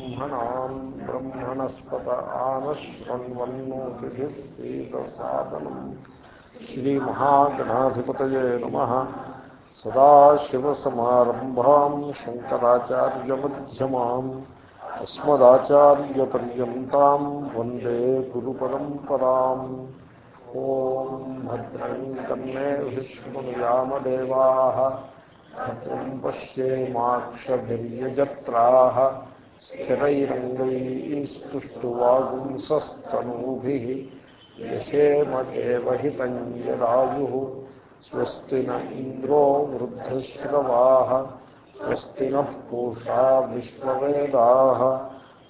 ब्रह्मणाम् ब्रह्मणस्पत आनश्वन्वन्नोतिभिः सीतसादनम्। श्रीमहागणाधिपतये नमः। सदाशिवसमारम्भाम् शङ्कराचार्यमध्यमाम् अस्मदाचार्यपर्यन्ताम् वंदे गुरुपरम्पराम्। ॐ भद्रम् कन्ने विष्णुयामदेवाः। भद्रं पश्येमाक्षभिर्यजत्राः स्थिरैरङ्गैस्तुष्टुवागुंसस्तनूभिः यशेमदेवहितं यदायुः स्वस्ति न इन्द्रो वृद्धश्रवाः, स्वस्ति विश्ववेदाः,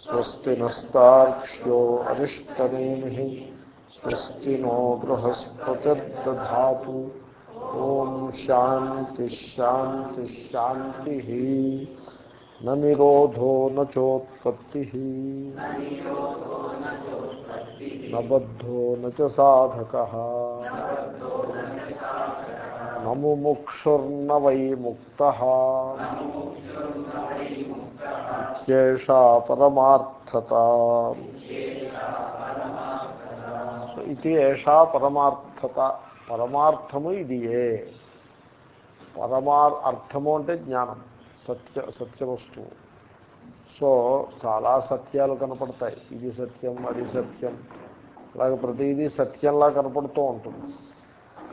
स्वस्ति नस्तार्क्ष्यो अरिष्टनेमिः, स्वस्ति नो बृहस्पतिर्दधातु। ఓం శాంతి శాంతి శాంతి న నిరోధో నోత్పత్తి నబద్ధో నచ సాధక నముముక్షుర్న వై ముక్త ఇత్యేషా పరమార్థత ఇది ఏషా పరమార్థత పరమార్థము ఇది ఏ పరమార్ అర్థము అంటే జ్ఞానం సత్య సత్యవస్తువు. సో చాలా సత్యాలు కనపడతాయి. ఇది సత్యం అది సత్యం. అలాగే ప్రతిదీ సత్యంలా కనపడుతూ ఉంటుంది.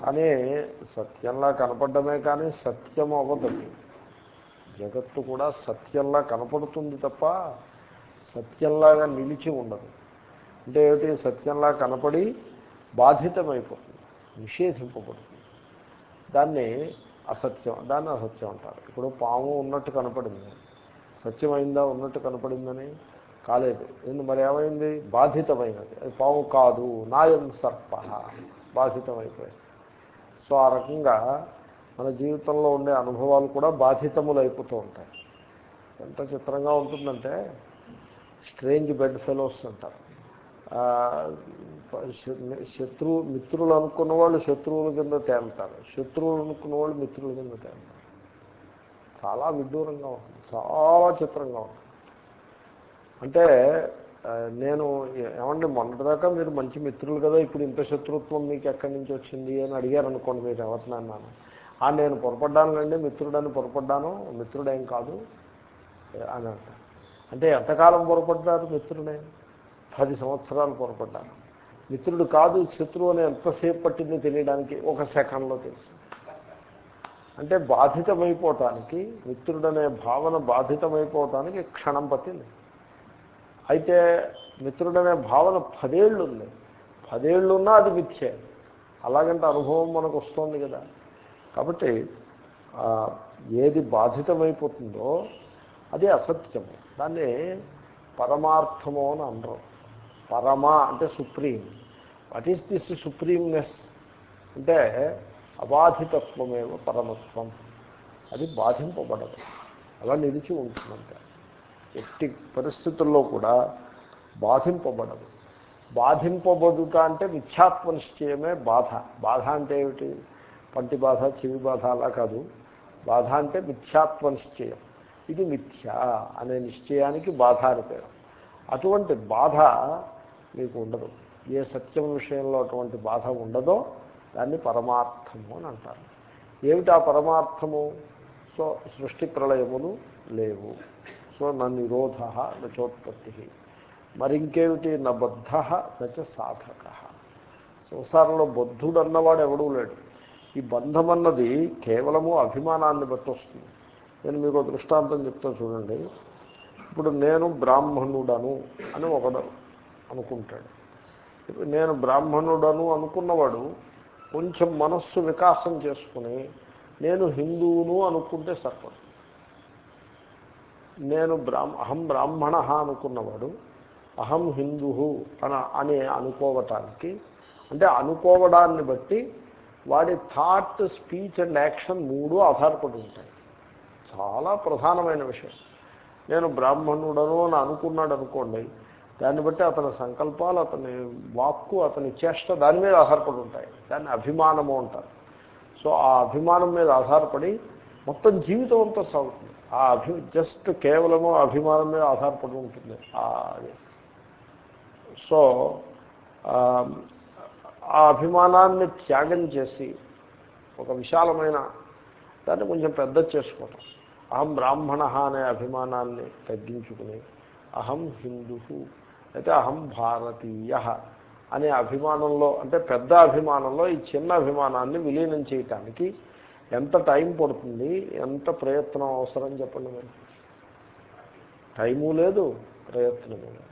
కానీ సత్యంలా కనపడమే కానీ సత్యం అవ్వదు. జగత్తు కూడా సత్యంలా కనపడుతుంది తప్ప సత్యంలాగా నిలిచి ఉండదు. అంటే ఏమిటి? సత్యంలా కనపడి బాధితమైపోతుంది నిషేధింపబడుతుంది. దాన్ని అసత్యం దాన్ని అసత్యం అంటారు. ఇప్పుడు పాము ఉన్నట్టు కనపడింది. సత్యమైందా? ఉన్నట్టు కనపడిందని కాలేదు. ఎందు మరి ఏమైంది? బాధితమైనది. అది పాము కాదు. నాయం సర్ప. బాధితమైపోయింది. సో ఆ రకంగా మన జీవితంలో ఉండే అనుభవాలు కూడా బాధితములు అయిపోతూ ఉంటాయి ఎంత చిత్రంగా ఉంటుందంటే స్ట్రేంజ్ బెడ్ ఫెలోస్ అంటారు. శత్రువు మిత్రులు అనుకున్న వాళ్ళు శత్రువుల కింద తేలుతారు. శత్రువులు అనుకున్న వాళ్ళు మిత్రుల కింద తేలుతారు. చాలా విడ్డూరంగా ఉంటుంది. చాలా చిత్రంగా ఉంటుంది. అంటే నేను ఏమండి మొన్నటిదాకా మీరు మంచి మిత్రులు కదా ఇప్పుడు ఇంత శత్రుత్వం మీకు ఎక్కడి నుంచి వచ్చింది అని అడిగారు అనుకోండి మీరు ఎవరినన్నాను ఆ నేను పొరపడ్డానులేండి మిత్రుడని పొరపడ్డాను మిత్రుడేం కాదు అని అంటే ఎంతకాలం పొరపడ్డారు మిత్రుడే? పది సంవత్సరాలు పొరపడ్డాను మిత్రుడు కాదు శత్రువు అని ఎంతసేపు పట్టిందో తెలియడానికి ఒక సెకండ్లో తెలుసు. అంటే బాధితమైపోవటానికి మిత్రుడనే భావన బాధితమైపోవటానికి క్షణం పట్టింది. అయితే మిత్రుడనే భావన పదేళ్ళు ఉంది. పదేళ్ళున్నా అది మిథ్యే. అలాగంటే అనుభవం మనకు వస్తుంది కదా. కాబట్టి ఏది బాధితమైపోతుందో అది అసత్యము. దాన్ని పరమార్థము అని అనరు పరమ అంటే supreme. What is this supremeness అంటే అబాధితత్వమేవ పరమత్వం. అది బాధింపబడదు. అలా నిలిచి ఉంటుందంటే. ఎట్టి పరిస్థితుల్లో కూడా బాధింపబడదు. బాధింపబడుట అంటే మిథ్యాత్మ నిశ్చయమే బాధ. బాధ అంటే ఏమిటి? పంటి బాధ చెవి బాధ అలా కాదు. బాధ అంటే మిథ్యాత్మ నిశ్చయం. ఇది మిథ్య అనే నిశ్చయానికి బాధ అని పేరు. అటువంటి బాధ మీకు ఉండదు. ఏ సత్యం విషయంలో అటువంటి బాధ ఉండదో దాన్ని పరమార్థము అని అంటారు. ఏమిటి ఆ పరమార్థము? సో సృష్టి ప్రళయములు లేవు. సో నా నిరోధ నచోత్పత్తి మరింకేమిటి? నా బద్ధ నచ సాధక. సంసారంలో బద్ధుడు అన్నవాడు ఎవడూ లేడు. ఈ బంధం అన్నది కేవలము అభిమానాన్ని బట్టి వస్తుంది. నేను మీకు దృష్టాంతం చెప్తా చూడండి. ఇప్పుడు నేను బ్రాహ్మణుడను అని ఒకడు అనుకుంటాడు. నేను బ్రాహ్మణుడను అనుకున్నవాడు కొంచెం మనస్సు వికాసం చేసుకుని నేను హిందువును అనుకుంటే సరిపడు. నేను బ్రాహ్మ అహం బ్రాహ్మణ అనుకున్నవాడు అహం హిందూ అని అని అనుకోవటానికి అంటే అనుకోవడాన్ని బట్టి వాడి థాట్ స్పీచ్ అండ్ యాక్షన్ మూడు ఆధారపడి ఉంటాయి. చాలా ప్రధానమైన విషయం. నేను బ్రాహ్మణుడను అని అనుకున్నాడు అనుకోండి దాన్ని బట్టి అతని సంకల్పాలు అతని వాక్కు అతని చేష్ట దాని మీద ఆధారపడి ఉంటాయి. దాన్ని అభిమానము అంటారు. సో ఆ అభిమానం మీద ఆధారపడి మొత్తం జీవితం అంతా సాగుతుంది. ఆ అభి జస్ట్ కేవలము అభిమానం మీద ఆధారపడి ఉంటుంది. సో ఆ అభిమానాన్ని త్యాగం చేసి ఒక విశాలమైన దాన్ని కొంచెం పెద్ద చేసుకోవటం. అహం బ్రాహ్మణ అనే అభిమానాన్ని తగ్గించుకుని అహం హిందూ అయితే అహం భారతీయ అనే అభిమానంలో అంటే పెద్ద అభిమానంలో ఈ చిన్న అభిమానాన్ని విలీనం చేయటానికి ఎంత టైం పడుతుంది ఎంత ప్రయత్నం అవసరం చెప్పండి మరి? టైము లేదు ప్రయత్నము లేదు.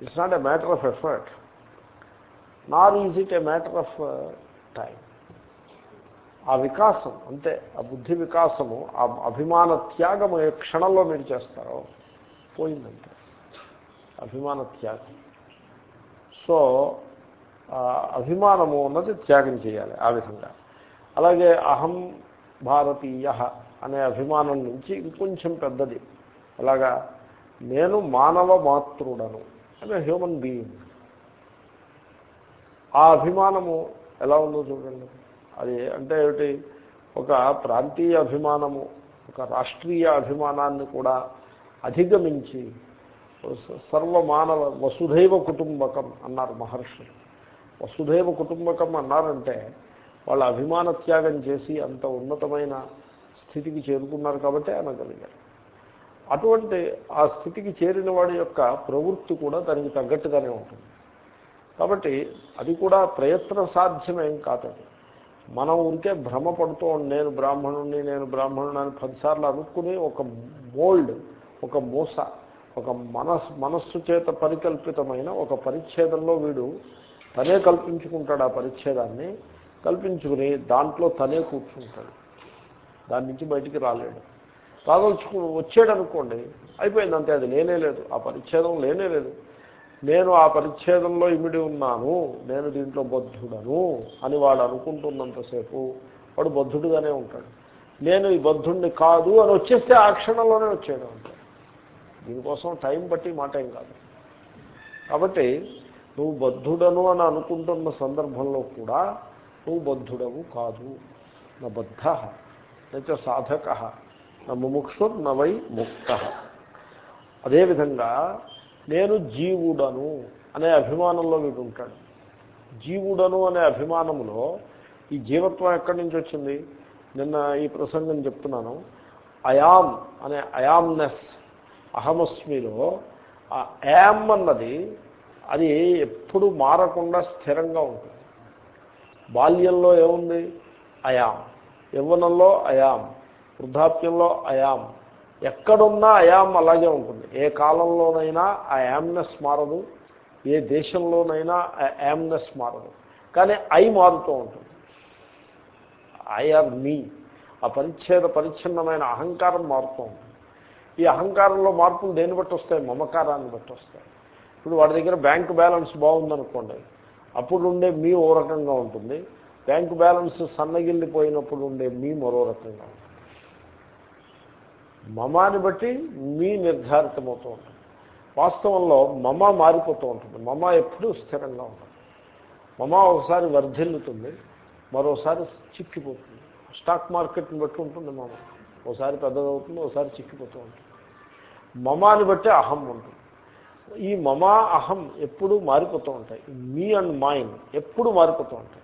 It's not a matter of effort nor is it a matter of time ఆ వికాసం అంతే ఆ బుద్ధి వికాసము ఆ అభిమాన త్యాగము ఏ క్షణంలో మీరు చేస్తారో పోయిందంటే అభిమాన త్యాగం. సో అభిమానము అన్నది త్యాగం చేయాలి ఆ విధంగా. అలాగే అహం భారతీయ అనే అభిమానం నుంచి ఇంకొంచెం పెద్దది. అలాగా నేను మానవ మాతృడను అనే హ్యూమన్ బీయింగ్ ఆ అభిమానము ఎలా ఉందో చూడండి. అది అంటే ఏమిటి? ఒక ప్రాంతీయ అభిమానము ఒక రాష్ట్రీయ అభిమానాన్ని కూడా అధిగమించి సర్వమానవ వసుధైవ కుటుంబకం అన్నారు మహర్షులు వసుధైవ కుటుంబకం అన్నారంటే వాళ్ళ అభిమాన త్యాగం చేసి అంత ఉన్నతమైన స్థితికి చేరుకున్నారు కాబట్టి అనగలిగారు. అటువంటి ఆ స్థితికి చేరిన వాడి యొక్క ప్రవృత్తి కూడా దానికి తగ్గట్టుగానే ఉంటుంది. కాబట్టి అది కూడా ప్రయత్న సాధ్యమేం కాదండి మనం ఉంటే భ్రమపడుతూ నేను బ్రాహ్మణుణ్ణి నేను బ్రాహ్మణుని అని పదిసార్లు అనుకుని ఒక మోల్డ్ ఒక మూస ఒక మనస్ మనస్సు చేత పరికల్పితమైన ఒక పరిచ్ఛేదంలో వీడు తనే కల్పించుకుంటాడు ఆ పరిచ్ఛేదాన్ని. కల్పించుకుని దాంట్లో తనే కూర్చుంటాడు. దాని నుంచి బయటికి రాలేడు. రాదలుచుకు వచ్చాడు అనుకోండి అయిపోయింది అంతే అది లేనే లేదు. ఆ పరిచ్ఛేదం లేనే లేదు. నేను ఆ పరిచ్ఛేదంలో ఇమిడి ఉన్నాను నేను దీంట్లో బద్ధుడను అని వాడు అనుకుంటున్నంతసేపు వాడు బద్ధుడుగానే ఉంటాడు. నేను ఈ బద్ధుడిని కాదు అని వచ్చేస్తే ఆ క్షణంలోనే వచ్చాడు అంటే దీనికోసం టైం బట్టి మాట ఏం కాదు. కాబట్టి నువ్వు బద్ధుడను అని అనుకుంటున్న సందర్భంలో కూడా నువ్వు బద్ధుడవు కాదు. నా బద్ధ నచ సాధక నా ముముక్షు నవై ముక్త. అదేవిధంగా నేను జీవుడను అనే అభిమానంలో వీడు ఉంటాడు. జీవుడను అనే అభిమానంలో ఈ జీవత్వం ఎక్కడి నుంచి వచ్చింది? నిన్న ఈ ప్రసంగం చెప్తున్నాను. అయామ్ అనే అయామ్నెస్ అహమస్మిలో ఆ యామ్ అన్నది అది ఎప్పుడు మారకుండా స్థిరంగా ఉంటుంది. బాల్యంలో ఏముంది? అయాం యవ్వనంలో అయాం వృద్ధాప్యంలో అయాం ఎక్కడున్నా అయాం అలాగే ఉంటుంది. ఏ కాలంలోనైనా ఆ యామ్నెస్ మారదు. ఏ దేశంలోనైనా ఆ యామ్నెస్ మారదు. కానీ ఐ మారుతూ ఉంటుంది. I or me. ఆ పరిచ్ఛేద పరిచ్ఛిన్నమైన అహంకారం మారుతూ ఉంటుంది. ఈ అహంకారంలో మార్పులు దేన్ని బట్టి వస్తాయి? మమకారాన్ని బట్టి వస్తాయి. ఇప్పుడు వాడి దగ్గర బ్యాంక్ బ్యాలెన్స్ బాగుందనుకోండి అప్పుడు ఉండే మీ ఓ రకంగా ఉంటుంది. బ్యాంక్ బ్యాలెన్స్ సన్నగిల్లిపోయినప్పుడు ఉండే మీ మరో రకంగా ఉంటుంది. మమాని బట్టి మీ నిర్ధారితమవుతూ ఉంటుంది. వాస్తవంలో మమ మారిపోతూ ఉంటుంది. మమ ఎప్పుడూ స్థిరంగా ఉంటుంది. మమ ఒకసారి వర్ధిల్లుతుంది మరోసారి చిక్కిపోతుంది. స్టాక్ మార్కెట్ని బట్టి ఉంటుంది మమ. ఒకసారి పెద్దదవుతుంది ఒకసారి చిక్కిపోతూ ఉంటుంది. మమాని బట్టి అహం ఉంటుంది. ఈ మమ అహం ఎప్పుడు మారిపోతూ ఉంటాయి. మీ అండ్ మైండ్ ఎప్పుడు మారిపోతూ ఉంటాయి.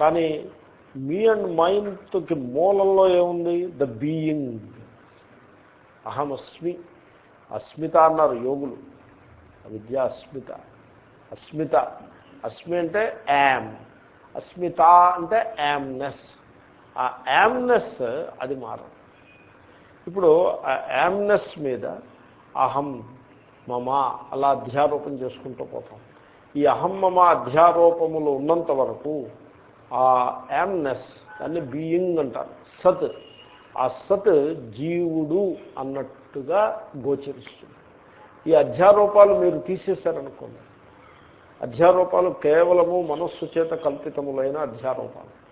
కానీ మీ అండ్ మైండ్కి మూలంలో ఏముంది? The being. అహమస్మి అస్మిత అన్నారు యోగులు. విద్య అస్మిత. అస్మిత. అస్మి అంటే యామ్. అస్మిత అంటే యామ్నెస్. ఆ యామ్నెస్ అది మారదు. ఇప్పుడు ఆ యామ్నెస్ మీద అహం మమ అలా అధ్యారోపణ చేసుకుంటూ పోతాం. ఈ అహం మమ అధ్యారోపములు ఉన్నంత వరకు ఆ యామ్నెస్ దాన్ని బీయింగ్ అంటారు. సత్ ఆ సత్ జీవుడు అన్నట్టుగా గోచరిస్తుంది. ఈ అధ్యారోపాలు మీరు తీసేశారనుకోండి. అధ్యారోపాలు కేవలము మనస్సు చేత కల్పితములైన అధ్యారోపాలు.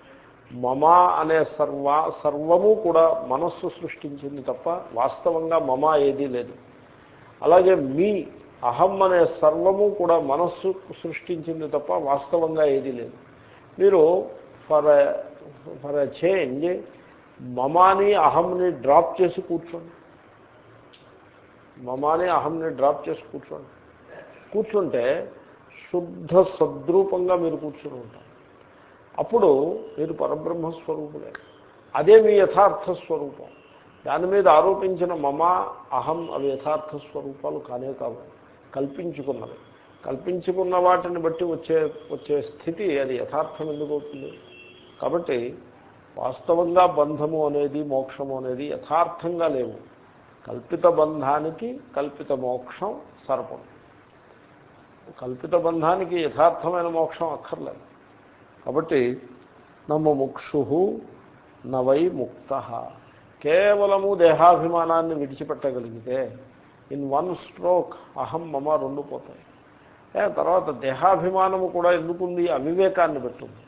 మమ అనే సర్వ సర్వము కూడా మనస్సు సృష్టించింది తప్ప వాస్తవంగా మమ ఏదీ లేదు. అలాగే మీ అహం అనే సర్వము కూడా మనస్సు సృష్టించింది తప్ప వాస్తవంగా ఏదీ లేదు. మీరు ఫర్ ఫర్ ఎ చేంజ్ మమాని అహంని డ్రాప్ చేసి కూర్చోండి. మమాని అహంని డ్రాప్ చేసి కూర్చోండి. కూర్చుంటే శుద్ధ సద్రూపంగా మీరు కూర్చుని ఉంటారు. అప్పుడు మీరు పరబ్రహ్మ స్వరూపులే అదే మీ యథార్థ స్వరూపం. దాని మీద ఆరోపించిన మమ అహం అవి యథార్థ స్వరూపాలు కానే కావు. కల్పించుకున్నవి. కల్పించుకున్న వాటిని బట్టి వచ్చే వచ్చే స్థితి అది యథార్థం ఎందుకు అవుతుంది? కాబట్టి వాస్తవంగా బంధము అనేది మోక్షము అనేది యథార్థంగా లేవు. కల్పిత బంధానికి కల్పిత మోక్షం సర్పం. కల్పిత బంధానికి యథార్థమైన మోక్షం అక్కర్లేదు. కాబట్టి నమ్మ ముక్షు నవై ముక్త. కేవలము దేహాభిమానాన్ని విడిచిపెట్టగలిగితే ఇన్ వన్ స్ట్రోక్ అహం మమ రెండు పోతాయి. తర్వాత దేహాభిమానము కూడా ఎందుకుంది? అవివేకాన్ని పెట్టుంది.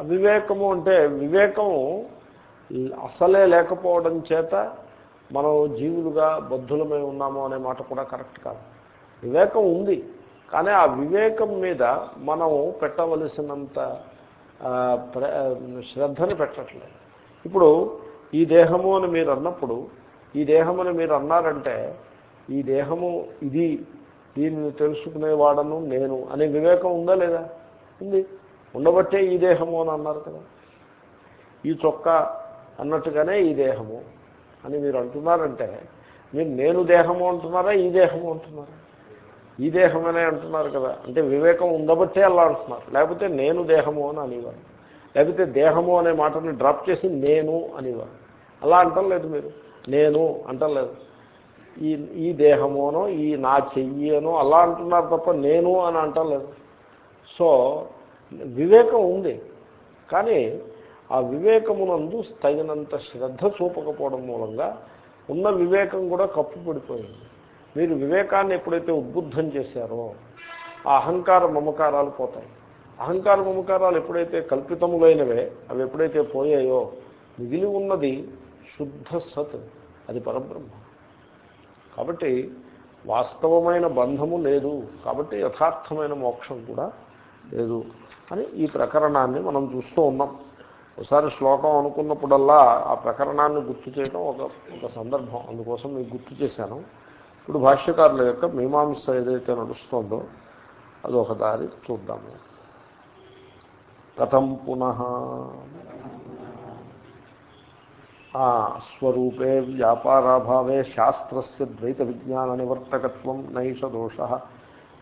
అవివేకము అంటే వివేకము అసలే లేకపోవడం చేత మనం జీవులుగా బద్ధులమై ఉన్నాము అనే మాట కూడా కరెక్ట్ కాదు. వివేకం ఉంది కానీ ఆ వివేకం మీద మనం పెట్టవలసినంత శ్రద్ధను పెట్టట్లేదు. ఇప్పుడు ఈ దేహము అని మీరు అన్నప్పుడు ఈ దేహం అని మీరు అన్నారంటే ఈ దేహము ఇది దీన్ని తెలుసుకునేవాడను నేను అనే వివేకం ఉందా లేదా? ఉంది. ఉండబట్టే ఈ దేహము అని అన్నారు కదా. ఈ చొక్క అన్నట్టుగానే ఈ దేహము అని మీరు అంటున్నారంటే మీరు నేను దేహము అంటున్నారా ఈ దేహము అంటున్నారా? ఈ దేహమనే అంటున్నారు కదా. అంటే వివేకం ఉండబట్టే అలా అంటున్నారు. లేకపోతే నేను దేహము అని అనేవారు. లేకపోతే దేహము అనే మాటని డ్రాప్ చేసి నేను అనేవారు. అలా అంటలేదు మీరు. నేను అంటలేదు ఈ ఈ దేహమోనో ఈ నా చెయ్యనో అలా అంటున్నారు తప్ప నేను అని అంటలేదు సో వివేకం ఉంది. కానీ ఆ వివేకమునందు తగినంత శ్రద్ధ చూపకపోవడం మూలంగా ఉన్న వివేకం కూడా కప్పు పడిపోయింది. మీరు వివేకాన్ని ఎప్పుడైతే ఉద్బుద్ధం చేశారో ఆ అహంకార మమకారాలు పోతాయి. అహంకార మమకారాలు ఎప్పుడైతే కల్పితములైనవే అవి ఎప్పుడైతే పోయాయో మిగిలి ఉన్నది శుద్ధ సత్ అది పరబ్రహ్మ. కాబట్టి వాస్తవమైన బంధము లేదు కాబట్టి యథార్థమైన మోక్షం కూడా లేదు అని ఈ ప్రకరణాన్ని మనం చూస్తూ ఉన్నాం. ఒకసారి శ్లోకం అనుకున్నప్పుడల్లా ఆ ప్రకరణాన్ని గుర్తు చేయడం ఒక ఒక సందర్భం. అందుకోసం మీకు గుర్తు చేశాను. ఇప్పుడు భాష్యకారుల యొక్క మీమాంస ఏదైతే నడుస్తుందో అది ఒక దారి చూద్దాము. కథం పునః. స్వరూపే వ్యాపారాభావే శాస్త్రస్య ద్వైత విజ్ఞాన నివర్తకత్వం నైష దోష.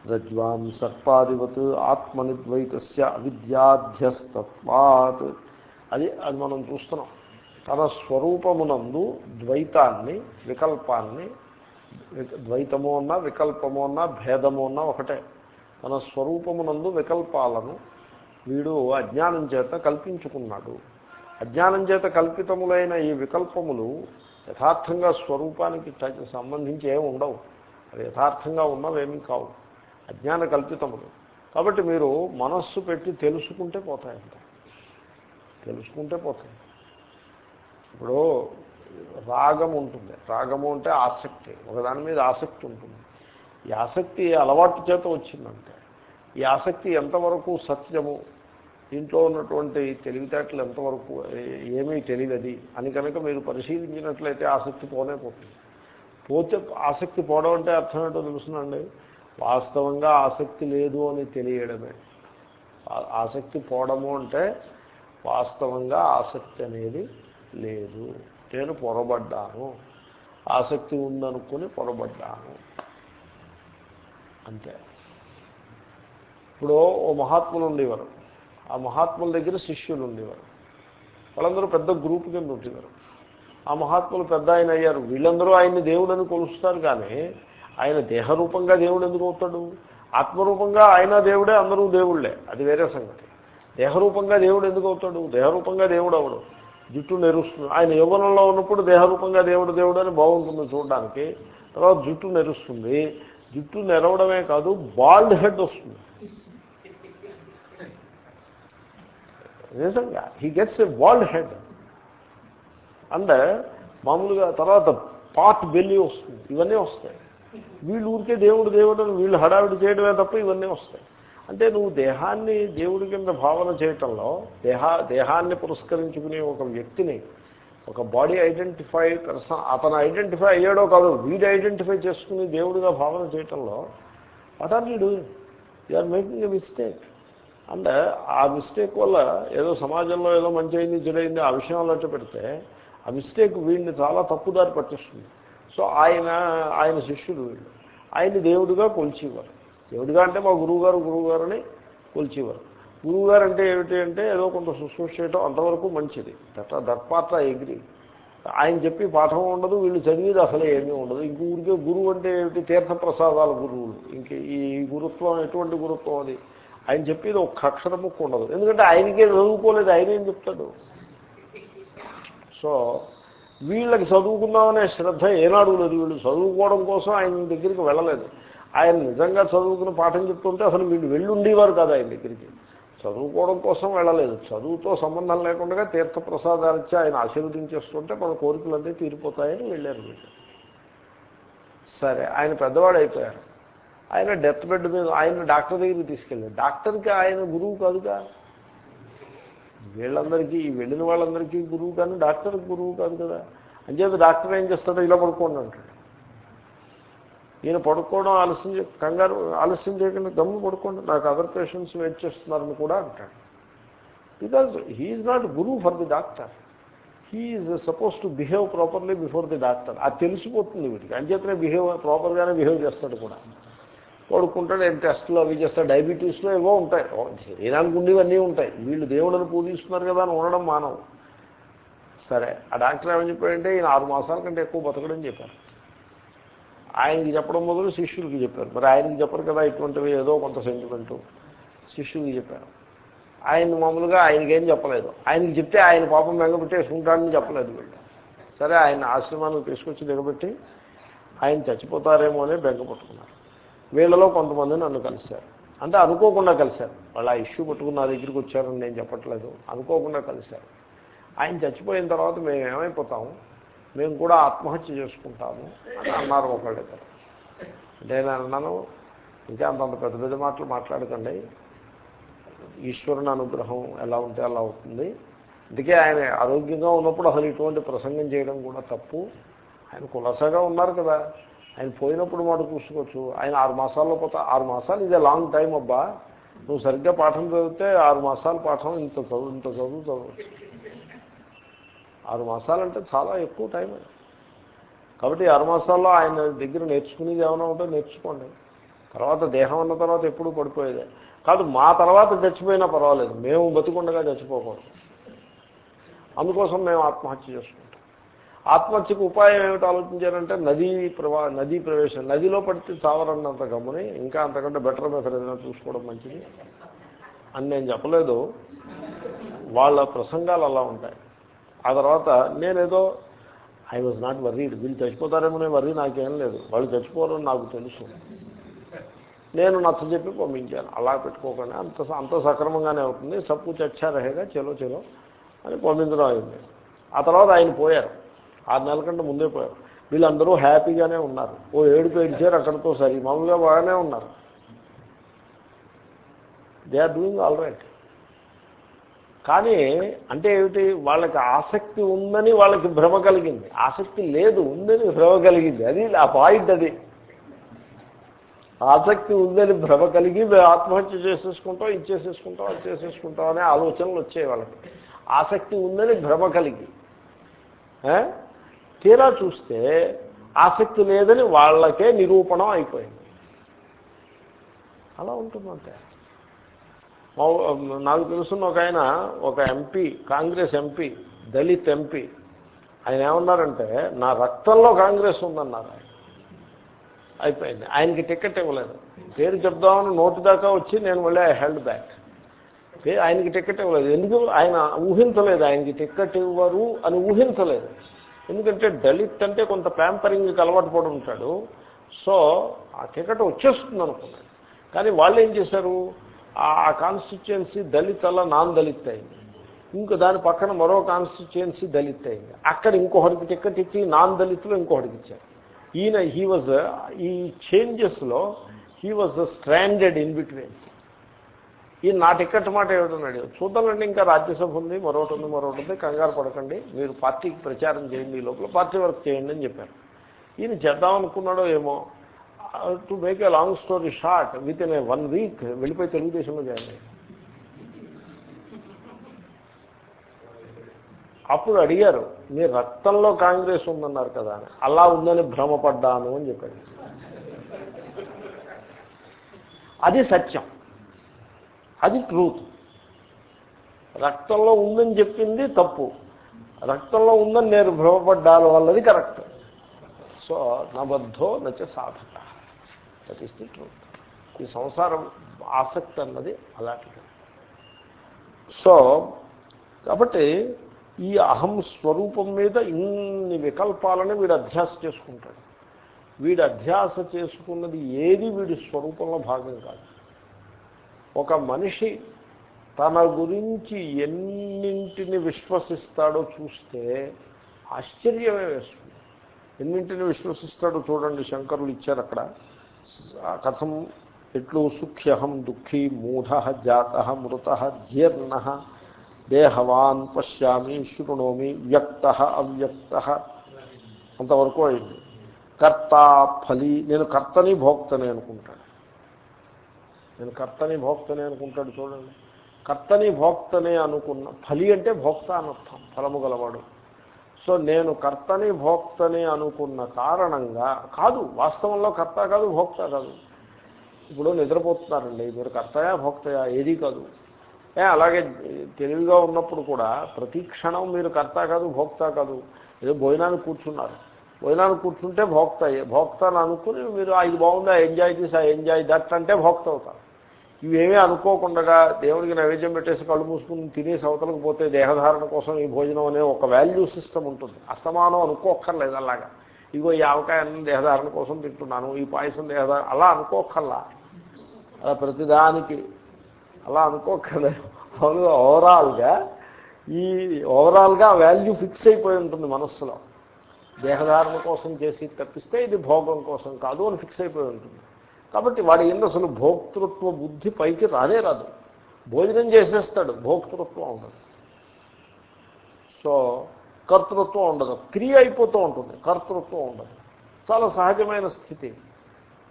రజ్వాం సర్పాదివత్ ఆత్మనిద్వైతస్య అవిద్యాధ్యస్తత్వాత్. అది అది మనం చూస్తున్నాం. తన స్వరూపమునందు ద్వైతాన్ని వికల్పాన్ని ద్వైతము అన్నా వికల్పము అన్నా భేదము అన్నా ఒకటే. తన స్వరూపమునందు వికల్పాలను వీడు అజ్ఞానం చేత కల్పించుకున్నాడు. అజ్ఞానం చేత కల్పితములైన ఈ వికల్పములు యథార్థంగా స్వరూపానికి సంబంధించి ఏమి ఉండవు. అవి యథార్థంగా ఉన్నవేమీ కావు. అజ్ఞాన కల్పితములు. కాబట్టి మీరు మనస్సు పెట్టి తెలుసుకుంటే పోతాయంట. తెలుసుకుంటే పోతాయి. ఇప్పుడు రాగం ఉంటుంది. రాగము అంటే ఆసక్తి. ఒకదాని మీద ఆసక్తి ఉంటుంది. ఈ ఆసక్తి అలవాటు చేత వచ్చిందంటే ఈ ఆసక్తి ఎంతవరకు సత్యము? దీంట్లో ఉన్నటువంటి తెలివితేటలు ఎంతవరకు ఏమీ తెలియదు అని కనుక మీరు పరిశీలించినట్లయితే ఆసక్తి పోనే పోతుంది. పోతే ఆసక్తి పోవడం అంటే అర్థం ఏంటో తెలుసునండి? వాస్తవంగా ఆసక్తి లేదు అని తెలియడమే. ఆసక్తి పోవడము అంటే వాస్తవంగా ఆసక్తి అనేది లేదు. నేను పొరబడ్డాను. ఆసక్తి ఉందనుకుని పొరబడ్డాను. అంతే. ఇప్పుడు ఓ మహాత్ములు ఉండేవారు. ఆ మహాత్ముల దగ్గర శిష్యులు ఉండేవారు. వాళ్ళందరూ పెద్ద గ్రూప్ కింద ఉండేవారు ఆ మహాత్ములు పెద్ద ఆయన అయ్యారు. వీళ్ళందరూ ఆయన్ని దేవుడని కొలుస్తారు కానీ ఆయన దేహరూపంగా దేవుడు ఎందుకు అవుతాడు? ఆత్మరూపంగా ఆయన దేవుడే అందరూ దేవుళ్ళే. అది వేరే సంగతి. దేహరూపంగా దేవుడు ఎందుకు అవుతాడు? దేహరూపంగా దేవుడు అవడు. జుట్టు నెరుస్తుంది. ఆయన యవ్వనంలో ఉన్నప్పుడు దేహరూపంగా దేవుడు దేవుడు అని బాగుంటుంది చూడడానికి. తర్వాత జుట్టు నెరుస్తుంది. జుట్టు నెరవడమే కాదు బాల్డ్ హెడ్ వస్తుంది. నిజంగా. He gets a bald head and మామూలుగా తర్వాత పాట్ బెల్లి వస్తుంది. ఇవన్నీ వస్తాయి. వీళ్ళు ఊరికే దేవుడు దేవుడు అని వీళ్ళు హడావిడి చేయడమే తప్ప ఇవన్నీ వస్తాయి. అంటే నువ్వు దేహాన్ని దేవుడి కింద భావన చేయటంలో దేహ దేహాన్ని పురస్కరించుకునే ఒక వ్యక్తిని ఒక బాడీ ఐడెంటిఫై పర్సన్ అతను ఐడెంటిఫై అయ్యాడో కాదు వీడు ఐడెంటిఫై చేసుకుని దేవుడిగా భావన చేయటంలో what are you doing you are making a mistake and ఆ మిస్టేక్ వల్ల ఏదో సమాజంలో ఏదో మంచి అయింది చెడైంది ఆ విషయం అట్టు పెడితే ఆ మిస్టేక్ వీడిని చాలా తప్పుదారి పట్టిస్తుంది. సో ఆయన ఆయన శిష్యుడు వీళ్ళు ఆయన దేవుడిగా కొలిచేవారు. దేవుడిగా అంటే మా గురువుగారు గురువుగారని కొలిచేవారు. గురువుగారు అంటే ఏమిటి అంటే ఏదో కొంత శుశ్రూష చేయటం అంతవరకు మంచిది. That that part I agree ఆయన చెప్పి పాఠం ఉండదు వీళ్ళు చదివేది అసలు ఏమీ ఉండదు. ఇంక ఊరికే గురువు అంటే ఏమిటి? తీర్థప్రసాదాల గురువులు. ఇంక ఈ గురుత్వం ఎటువంటి గురుత్వం అది? ఆయన చెప్పేది ఒక్క అక్షరము ఉండదు. ఎందుకంటే ఆయనకే చదువుకోలేదు ఆయన ఏం చెప్తాడు? సో వీళ్ళకి చదువుకుందామనే శ్రద్ధ ఏనాడు లేదు. వీళ్ళు చదువుకోవడం కోసం ఆయన దగ్గరికి వెళ్ళలేదు. ఆయన నిజంగా చదువుకుని పాఠం చెప్తుంటే అసలు వీళ్ళు వెళ్ళి ఉండేవారు కాదు ఆయన దగ్గరికి. చదువుకోవడం కోసం వెళ్ళలేదు. చదువుతో సంబంధం లేకుండా తీర్థప్రసాదాలిచ్చి ఆయన ఆశీర్వదించేస్తుంటే మన కోరికలన్నీ తీరిపోతాయని వెళ్ళారు వీళ్ళు. సరే ఆయన పెద్దవాడు అయిపోయారు ఆయన డెత్ బెడ్ మీద ఆయన డాక్టర్ దగ్గరికి తీసుకెళ్ళాడు. డాక్టర్కి ఆయన గురువు కాదుగా. వీళ్ళందరికీ వెళ్ళిన వాళ్ళందరికీ గురువు కానీ డాక్టర్ గురువు కాదు కదా. అంచేత డాక్టర్ ఏం చేస్తాడో ఇలా పడుకోండి అంటాడు. ఈయన పడుకోవడం ఆలస్యం కంగారు ఆలస్యం చేయకుండా గమ్ము పడుకోండి నాకు అదర్ పేషెంట్స్ వెయిట్ చేస్తున్నారని కూడా అంటాడు. బికాజ్ హీఈస్ నాట్ గురువు for the doctor. He's suppose to behave properly before the doctor. అది తెలిసిపోతుంది వీటికి అంచేతనే బిహేవ్ ప్రాపర్గానే బిహేవ్ చేస్తాడు కూడా. పడుకుంటాడు ఏం టెస్టులు అవి చేస్తాడు డయాబెటీస్లో ఏవో ఉంటాయి. శరీరానికి ఉండేవన్నీ ఉంటాయి. వీళ్ళు దేవుళ్ళని పూజిస్తున్నారు కదా అని ఉండడం మానవు. సరే ఆ డాక్టర్ ఏమని చెప్పాడంటే ఈయన ఆరు మాసాల కంటే ఎక్కువ బతకడని చెప్పారు. ఆయనకి చెప్పడం మొదలు శిష్యులకి చెప్పారు. మరి ఆయనకి చెప్పరు కదా ఇటువంటివి ఏదో కొంత సెంటిమెంట్ శిష్యులకి చెప్పారు. ఆయన మామూలుగా ఆయనకేం చెప్పలేదు. ఆయనకి చెప్తే ఆయన పాపం బెంగపెట్టేసుకుంటాడని చెప్పలేదు వీళ్ళు. సరే ఆయన ఆశ్రమానికి తీసుకొచ్చి దిగబెట్టి ఆయన చచ్చిపోతారేమో అని బెంగ పట్టుకున్నారు. వీళ్ళలో కొంతమంది నన్ను కలిశారు. అంటే అనుకోకుండా కలిశారు. వాళ్ళు ఆ ఇష్యూ పట్టుకుని నా దగ్గరికి వచ్చారని నేను చెప్పట్లేదు. అనుకోకుండా కలిశారు. ఆయన చచ్చిపోయిన తర్వాత మేము ఏమైపోతాము? మేము కూడా ఆత్మహత్య చేసుకుంటాము అని అన్నారు ఒకళ్ళిద్దరు. అంటే నేను అన్నాను ఇంకా అంతంత పెద్ద పెద్ద మాటలు మాట్లాడకండి. ఈశ్వరుని అనుగ్రహం ఎలా ఉంటే అలా అవుతుంది. అందుకే ఆయన ఆరోగ్యంగా ఉన్నప్పుడు అసలు ఇటువంటి ప్రసంగం చేయడం కూడా తప్పు. ఆయన కులసగా ఉన్నారు కదా. ఆయన పోయినప్పుడు మాట చూసుకోవచ్చు. ఆయన ఆరు మాసాల్లో పోతా ఆరు మాసాలు ఇదే లాంగ్ టైం అబ్బా. నువ్వు సరిగ్గా పాఠం చదివితే ఆరు మాసాల పాఠం ఇంత చదువు ఇంత చదువు చదవచ్చు. ఆరు మాసాలంటే చాలా ఎక్కువ టైం కాబట్టి ఆరు మాసాల్లో ఆయన దగ్గర నేర్చుకునేది ఏమైనా ఉంటే నేర్చుకోండి. తర్వాత దేహం ఉన్న తర్వాత ఎప్పుడూ పడిపోయేదే. కాదు మా తర్వాత చచ్చిపోయినా పర్వాలేదు. మేము బతికుండగా చచ్చిపోకూడదు. అందుకోసం మేము ఆత్మహత్య చేసుకుంటాం. ఆత్మహత్యకు ఉపాయం ఏమిటి ఆలోచించారంటే నదీ ప్రవా నదీ ప్రవేశం. నదిలో పడితే చావరన్నంత గమ్ముని ఇంకా అంతకంటే బెటర్ మెథడ్ ఏదైనా చూసుకోవడం మంచిది? అని నేను చెప్పలేదు. వాళ్ళ ప్రసంగాలు అలా ఉంటాయి. ఆ తర్వాత నేనేదో ఐ వాజ్ నాట్ వర్రీడ్ వీళ్ళు చచ్చిపోతారేమో వర్రీ నాకేం లేదు. వాళ్ళు చచ్చిపోరని నాకు తెలుసు. నేను నచ్చ చెప్పి పంపించాను. అలా పెట్టుకోకుండా అంత అంత సక్రమంగానే అవుతుంది. సప్పు చచ్చా రహేగా చెలో చెలో అని పంపించడం అయింది. ఆ తర్వాత ఆయన పోయారు. ఆరు నెలల కంటే ముందే పోయారు. వీళ్ళందరూ హ్యాపీగానే ఉన్నారు. ఓ ఏడుపు ఏడిచారు అక్కడితో సరి. మామూలుగా బాగానే ఉన్నారు. They are doing all right. కానీ అంటే ఏమిటి? వాళ్ళకి ఆసక్తి ఉందని వాళ్ళకి భ్రమ కలిగింది. ఆసక్తి లేదు ఉందని భ్రమ కలిగింది. అది ఆ పాయింట్ అది. ఆసక్తి ఉందని భ్రమ కలిగి ఆత్మహత్య చేసేసుకుంటాం ఇది చేసేసుకుంటాం అది చేసేసుకుంటాం అనే ఆలోచనలు వచ్చాయి వాళ్ళకి. ఆసక్తి ఉందని భ్రమ కలిగి. తీరా చూస్తే ఆసక్తి లేదని వాళ్ళకే నిరూపణం అయిపోయింది. అలా ఉంటుందంటే. నాకు తెలుసున్న ఒక ఆయన ఒక MP Congress MP Dalit MP. ఆయన ఏమన్నారంటే నా రక్తంలో కాంగ్రెస్ ఉందన్నారు ఆయన. అయిపోయింది. ఆయనకి టికెట్ ఇవ్వలేదు. పేరు చెప్దామని నోటు దాకా వచ్చి నేను మళ్ళీ ఐ హెల్డ్ బ్యాక్. ఆయనకి టికెట్ ఇవ్వలేదు. ఎందుకు? ఆయన ఊహించలేదు. ఆయనకి టికెట్ ఇవ్వరు అని ఊహించలేదు. ఎందుకంటే దళిత్ అంటే కొంత ప్యాంపరింగ్కి అలవాటు పడి ఉంటాడు. సో ఆ టికెట్ వచ్చేస్తుంది అనుకున్నాడు. కానీ వాళ్ళు ఏం చేశారు? ఆ కాన్స్టిట్యుయెన్సీ దళిత్ అలా నాన్ దళిత్ అయింది. ఇంకో దాని పక్కన మరో కాన్స్టిట్యుయెన్సీ దళిత్ అయింది. అక్కడ ఇంకొకటికి టికెట్ ఇచ్చి నాన్ దళితులు ఇంకొకటికి ఇచ్చారు. ఈయన హీ వాజ్ ఈ చేంజెస్లో he was stranded in between ఈ నా టికెట్ మాట ఏమిటన్నాడు? చూద్దామండి ఇంకా రాజ్యసభ ఉంది మరొకటి ఉంది మరొకటి ఉంది కంగారు పడకండి మీరు పార్టీకి ప్రచారం చేయండి ఈ లోపల పార్టీ వర్క్ చేయండి అని చెప్పారు. ఈయన చేద్దామనుకున్నాడో ఏమో to make a long story short with in a one week వెళ్ళిపోయి తెలుగుదేశంలో జాయిన్ అయ్యాడు. అప్పుడు అడిగారు మీ రక్తంలో కాంగ్రెస్ ఉందన్నారు కదా అని అలా ఉందని భ్రమపడ్డాను అని చెప్పాడు. అది సత్యం. అది ట్రూత్. రక్తంలో ఉందని చెప్పింది తప్పు. రక్తంలో ఉందని నేను భ్రమపడ్డాను వాళ్ళది కరెక్ట్. సో నబద్ధో నచ సాధక. దట్ ఈస్ ది ట్రూత్ ఈ సంసారం ఆసక్తి అన్నది అలాంటిది సో కాబట్టి ఈ అహం స్వరూపం మీద ఇన్ని వికల్పాలని వీడు అధ్యాస చేసుకుంటాడు. వీడు అధ్యాస చేసుకున్నది ఏది వీడి స్వరూపంలో భాగం కాదు. ఒక మనిషి తన గురించి ఎన్నింటిని విశ్వసిస్తాడో చూస్తే ఆశ్చర్యమే వేస్తుంది. ఎన్నింటిని విశ్వసిస్తాడో చూడండి శంకరులు ఇచ్చారు అక్కడ. కథం ఎట్లు సుఖ్యహం దుఃఖీ మూఢ జాత మృత జీర్ణ దేహవాన్ పశ్యామి శృణోమి వ్యక్త అవ్యక్త అంతవరకు అయింది. కర్త ఫలి నేను కర్తని భోక్తని అనుకుంటాను. నేను కర్తని భోక్తనే అనుకుంటాడు చూడండి. కర్తని భోక్తనే అనుకున్న ఫలి అంటే భోక్త అనర్థం ఫలము గలవాడు. సో నేను కర్తని భోక్తని అనుకున్న కారణంగా కాదు వాస్తవంలో కర్త కాదు భోక్త కాదు. ఇప్పుడు నిద్రపోతున్నారండి మీరు కర్తయా భోక్తయా ఏది కాదు. ఏ అలాగే తెలివిగా ఉన్నప్పుడు కూడా ప్రతి క్షణం మీరు కర్త కాదు భోక్త కాదు. ఏదో భోజనానికి కూర్చున్నారు. భోజనానికి కూర్చుంటే భోక్త భోక్త అని అనుకుని మీరు ఇది బాగుందా ఎంజాయ్ చేసి ఆ ఎంజాయ్ దట్ అంటే భోక్త అవుతారు. ఇవేమీ అనుకోకుండా దేవుడికి నైవేద్యం పెట్టేసి కళ్ళు మూసుకుని తినేసి అవతలకు పోతే దేహధారణ కోసం ఈ భోజనం అనే ఒక వాల్యూ సిస్టమ్ ఉంటుంది. అస్తమానం అనుకోక్కర్లేదు అలాగా. ఇగో ఈ ఆవకాయాన్ని దేహధారణ కోసం తింటున్నాను ఈ పాయసం దేహధారణ అలా అనుకోక్కర్లా. అలా ప్రతిదానికి అలా అనుకోక్కర్లేదు అవును ఓవరాల్గా ఈ ఓవరాల్గా వాల్యూ ఫిక్స్ అయిపోయి ఉంటుంది మనస్సులో. దేహధారణ కోసం చేసి తప్పిస్తే ఇది భోగం కోసం కాదు అని ఫిక్స్ అయిపోయి ఉంటుంది. కాబట్టి వాడి ఏంటి అసలు భోక్తృత్వ బుద్ధి పైకి రానే రాదు. భోజనం చేసేస్తాడు భోక్తృత్వం ఉండదు. సో కర్తృత్వం ఉండదు. క్రియ అయిపోతూ ఉంటుంది కర్తృత్వం ఉండదు. చాలా సహజమైన స్థితి.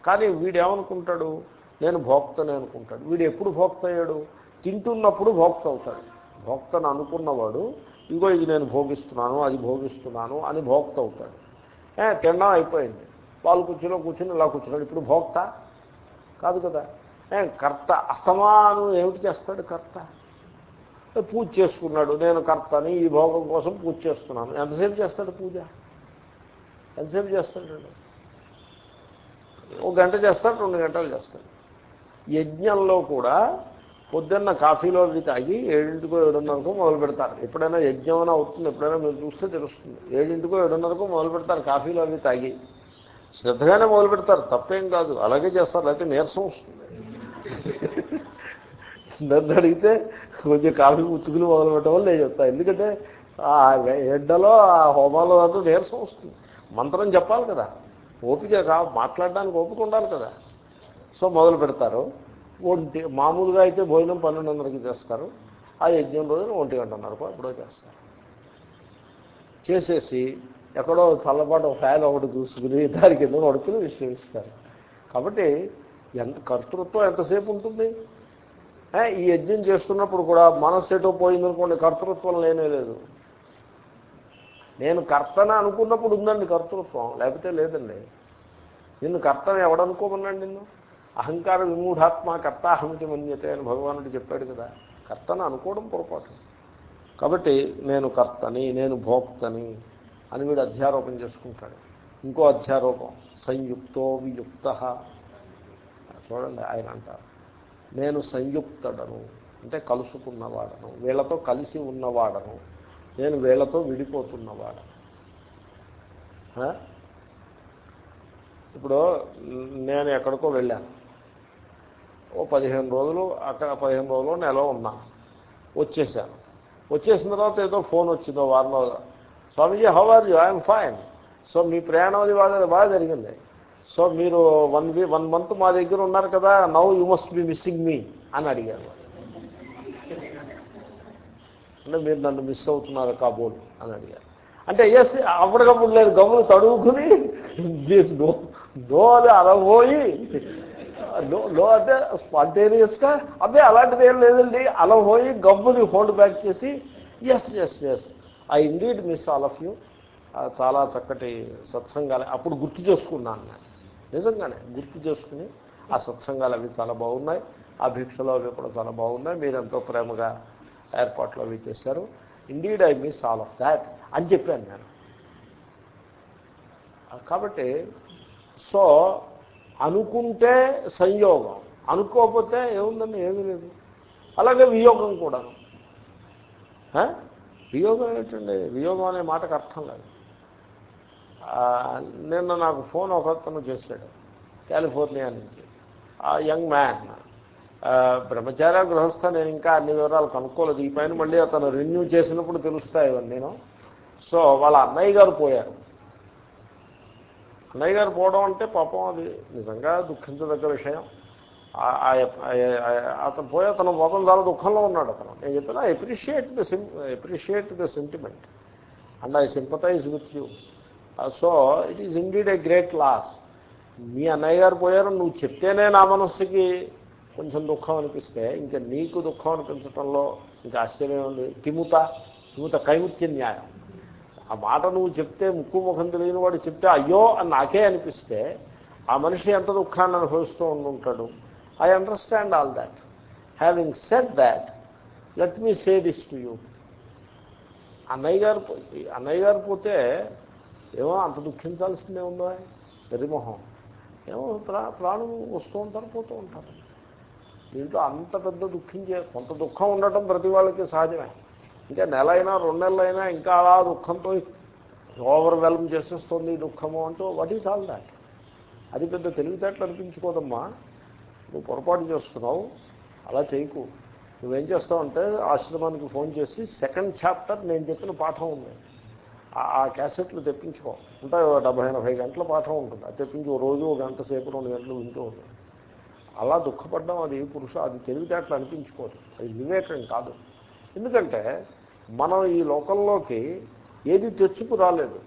కానీ వీడేమనుకుంటాడు? నేను భోక్తనే అనుకుంటాడు. వీడు ఎప్పుడు భోక్త అయ్యాడు తింటున్నప్పుడు భోక్త అవుతాడు భోక్తను అనుకున్నవాడు ఇగో ఇది నేను భోగిస్తున్నాను అది భోగిస్తున్నాను అని భోక్త అవుతాడు తినడం అయిపోయింది. వాళ్ళు కూర్చుని కూర్చుని ఇలా కూర్చున్నాడు. ఇప్పుడు భోక్త? కాదు కదా. కర్త అస్తమానం ఏమిటి చేస్తాడు కర్త? పూజ చేసుకున్నాడు నేను కర్తని ఈ భోగం కోసం పూజ చేస్తున్నాను. ఎంతసేపు చేస్తాడు పూజ? ఎంతసేపు చేస్తాడు? ఒక గంట చేస్తాడు రెండు గంటలు చేస్తాడు. యజ్ఞంలో కూడా పొద్దున్న కాఫీలో అవి తాగి ఏడింటికో ఏడున్నరకో మొదలు పెడతారు. ఎప్పుడైనా యజ్ఞం అవుతుంది ఎప్పుడైనా మీరు చూస్తే తెలుస్తుంది. ఏడింటికో ఏడున్నరకో మొదలు పెడతారు కాఫీలో అవి తాగి. శ్రద్ధగానే మొదలు పెడతారు. తప్పేం కాదు. అలాగే చేస్తారు. లేకపోతే నీరసం వస్తుంది. నన్ను అడిగితే కొంచెం కాఫీ ముచ్చుకులు మొదలు పెట్టడం నేను చెప్తాను ఎందుకంటే ఆ ఎండలో ఆ హోమాలో అంతా నీరసం వస్తుంది. మంత్రం చెప్పాలి కదా. ఓపిక కా మాట్లాడడానికి ఓపిక ఉండాలి కదా. సో మొదలు పెడతారు. ఒంటి మామూలుగా అయితే భోజనం పన్నెండున్నరకి చేస్తారు. ఆ యజ్ఞం రోజున ఒంటి గంటన్నరకు ఎప్పుడో చేస్తారు. చేసేసి ఎక్కడో చల్లపాటు ఫ్యాన్ ఒకటి చూసుకుని దాని కింద నడుకుని విశ్రమిస్తారు కాబట్టి ఎంత కర్తృత్వం ఎంతసేపు ఉంటుంది? ఈ యజ్ఞం చేస్తున్నప్పుడు కూడా మనస్సు ఎటో పోయిందనుకోండి కర్తృత్వం లేనే లేదు. నేను కర్తన అనుకున్నప్పుడు ఉందండి కర్తృత్వం లేకపోతే లేదండి. నిన్ను కర్తను ఎవడనుకోమన్నాడు నిన్ను? అహంకార విమూఢాత్మ కర్తాహమితి మన్యతే అని భగవానుడు చెప్పాడు కదా. కర్తన అనుకోవడం పొరపాటు. కాబట్టి నేను కర్తని నేను భోక్తని అని వీడు అధ్యారోపణ చేసుకుంటాడు. ఇంకో అధ్యారోపం సంయుక్తో వియుక్త. చూడండి ఆయన అంటారు నేను సంయుక్తడను అంటే కలుసుకున్నవాడను వీళ్ళతో కలిసి ఉన్నవాడను నేను వీళ్ళతో విడిపోతున్నవాడను. ఇప్పుడు నేను ఎక్కడికో వెళ్ళాను. ఓ పదిహేను రోజులు అక్కడ పదిహేను రోజులు నెల ఉన్నా వచ్చేసాను. వచ్చేసిన తర్వాత ఏదో ఫోన్ వచ్చిందో వారంలో Swamiji how are you I'm fine so మీ ప్రయాణం అది బాగా బాగా జరిగింది. సో మీరు వన్ వీ వన్ మంత్ మా దగ్గర ఉన్నారు కదా now you must be missing me అని అడిగారు. అంటే మీరు నన్ను మిస్ అవుతున్నారు కాబోలు అని అడిగారు. అంటే ఎస్ అప్పటికప్పుడు లేదు గమ్ములు తడుగుకుని నో నో అది అలవోయి నో నో అంటే స్పాంటేనియస్గా అదే అలాంటిది ఏం లేదండి అలవోయి గమ్ముని హోల్డ్ బ్యాక్ చేసి yes yes yes I indeed miss all of you చాలా చక్కటి సత్సంగాలు. అప్పుడు గుర్తు చేసుకున్నాను నేను. నిజంగానే గుర్తు చేసుకుని ఆ సత్సంగాలు అవి చాలా బాగున్నాయి. ఆ భిక్షలు అవి కూడా చాలా బాగున్నాయి. మీరు ఎంతో ప్రేమగా ఏర్పాట్లు అవి చేశారు. Indeed I miss all of that అని చెప్పాను నేను. కాబట్టి సో అనుకుంటే సంయోగం. అనుకోకపోతే ఏముందండి? ఏమీ లేదు. అలాగే వియోగం కూడాను. వియోగం ఏంటండి? వియోగం అనే మాటకు అర్థం లేదు నిన్న నాకు ఫోన్ ఒకతను చేశాడు కాలిఫోర్నియా నుంచి. ఆ యంగ్ మ్యాన్ బ్రహ్మచార్య గృహస్థ నేను ఇంకా అన్ని వివరాలు కనుక్కోలేదు. ఈ పైన మళ్ళీ అతను రెన్యూ చేసినప్పుడు తెలుస్తాయి నేను సో వాళ్ళ అన్నయ్య గారు పోయారు. అన్నయ్య గారు పోవడం అంటే పాపం అది నిజంగా దుఃఖించదగ్గ విషయం. అతను పోయి అతను పాపం చాలా దుఃఖంలో ఉన్నాడు అతను. నేను చెప్పిన I appreciate the sim appreciate the sentiment and I sympathize with you so it is indeed a great loss మీ అన్నయ్య గారు పోయారు నువ్వు చెప్తేనే నా మనస్సుకి కొంచెం దుఃఖం అనిపిస్తే ఇంకా నీకు దుఃఖం అనిపించటంలో ఇంకా ఆశ్చర్యం ఉంది కిముత కిముత కైముత్య న్యాయం. ఆ మాట నువ్వు చెప్తే ముక్కు ముఖం తెలియని వాడు చెప్తే అయ్యో అని నాకే అనిపిస్తే ఆ మనిషి ఎంత దుఃఖాన్ని అనుభవిస్తూ ఉండుంటాడు? I understand all that having set that let me say this to you అన్నయ్య గారు అన్నయ్య గారు పోతే ఏమో అంత దుఃఖించాల్సిందే ఉందో? వెరిమొహం ఏమో ప్రా ప్రాణం వస్తూ ఉంటారు పోతూ ఉంటారు. దీంట్లో అంత పెద్ద దుఃఖించే కొంత దుఃఖం ఉండటం ప్రతి వాళ్ళకి సహజమే. ఇంకా నెల అయినా రెండు నెలలు అయినా ఇంకా అలా దుఃఖంతో ఓవర్వెల్మ్ చేసేస్తుంది దుఃఖము అంటూ వాట్ ఈస్ ఆల్ దాట్ అది పెద్ద తెలివితేటలు అనిపించుకోదమ్మా. నువ్వు పొరపాటు చేస్తున్నావు అలా చేయకు. నువ్వేం చేస్తావంటే ఆశ్రమానికి ఫోన్ చేసి సెకండ్ చాప్టర్ నేను చెప్పిన పాఠం ఉంది. ఆ- ఆ క్యాసెట్లు తెప్పించుకో. ఉంటాయి డెబ్బై ఎనభై గంటల పాఠం ఉంటుంది. అది తెప్పించి ఓ రోజు ఒక గంట సేపు రెండు గంటలు వింటూ ఉంటుంది అలా దుఃఖపడ్డం అది పురుష అది తెలివితేటలు అనిపించుకోదు. అది వివేకం కాదు. ఎందుకంటే మనం ఈ లోకంలోకి ఏది తెచ్చుకు రాలేదు.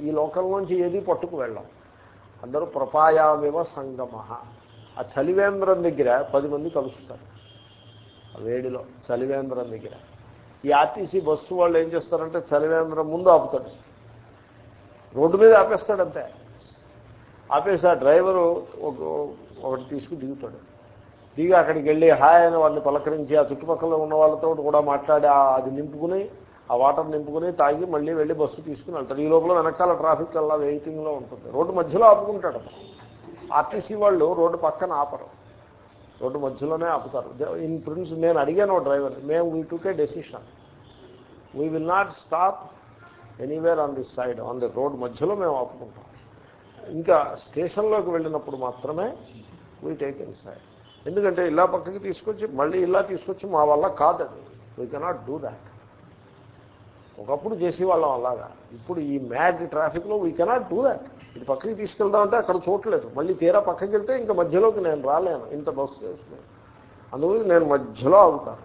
ఈ లోకంలోంచి ఏది పట్టుకు వెళ్ళాం. అందరూ ప్రపాయామివ సంగమ. ఆ చలివేంద్రం దగ్గర పది మంది కలుస్తారు. ఆ వేడిలో చలివేంద్రం దగ్గర. ఈ ఆర్టీసీ బస్సు వాళ్ళు ఏం చేస్తారంటే చలివేంద్రం ముందు ఆపుతాడు రోడ్డు మీద ఆపేస్తాడంతే ఆపేసి ఆ డ్రైవరు ఒక ఒకటి తీసుకుని దిగుతాడు. దిగి అక్కడికి వెళ్ళి హాయ్ అని వాళ్ళని పలకరించి ఆ చుట్టుపక్కల ఉన్న వాళ్ళతో కూడా మాట్లాడి ఆ- అది నింపుకుని ఆ వాటర్ నింపుకుని తాగి మళ్ళీ వెళ్ళి బస్సు తీసుకుని వెళ్తాడు ఈ లోపల వెనకాల ట్రాఫిక్ అలా వెయిటింగ్లో ఉంటుంది. రోడ్డు మధ్యలో ఆపుకుంటాడు ఆర్టీసీ వాళ్ళు రోడ్డు పక్కన ఆపరు. రోడ్డు మధ్యలోనే ఆపుతారు. ఇన్ ప్రిన్స్ నేను అడిగాను ఓ డ్రైవర్ మేము we took decision we will not stop anywhere on this side on the road మధ్యలో మేము ఆపుకుంటాం. ఇంకా స్టేషన్లోకి వెళ్ళినప్పుడు మాత్రమే వీ టేక్ ఇన్ సైడ్ ఎందుకంటే ఇలా పక్కకి తీసుకొచ్చి మళ్ళీ ఇలా తీసుకొచ్చి మా వల్ల కాదు అది వీ కెనాట్ డూ దాట్ ఒకప్పుడు చేసేవాళ్ళం అలాగా. ఇప్పుడు ఈ మ్యాడ్ ట్రాఫిక్లో వీ కెనాట్ డూ దాట్ ఇది పక్కకి తీసుకెళ్దామంటే అక్కడ చూడలేదు మళ్ళీ తీరా పక్కకి వెళ్తే ఇంకా మధ్యలోకి నేను రాలేను. ఇంత బస్సు చేసుకుని అందువల్ల నేను మధ్యలో ఆగుతాను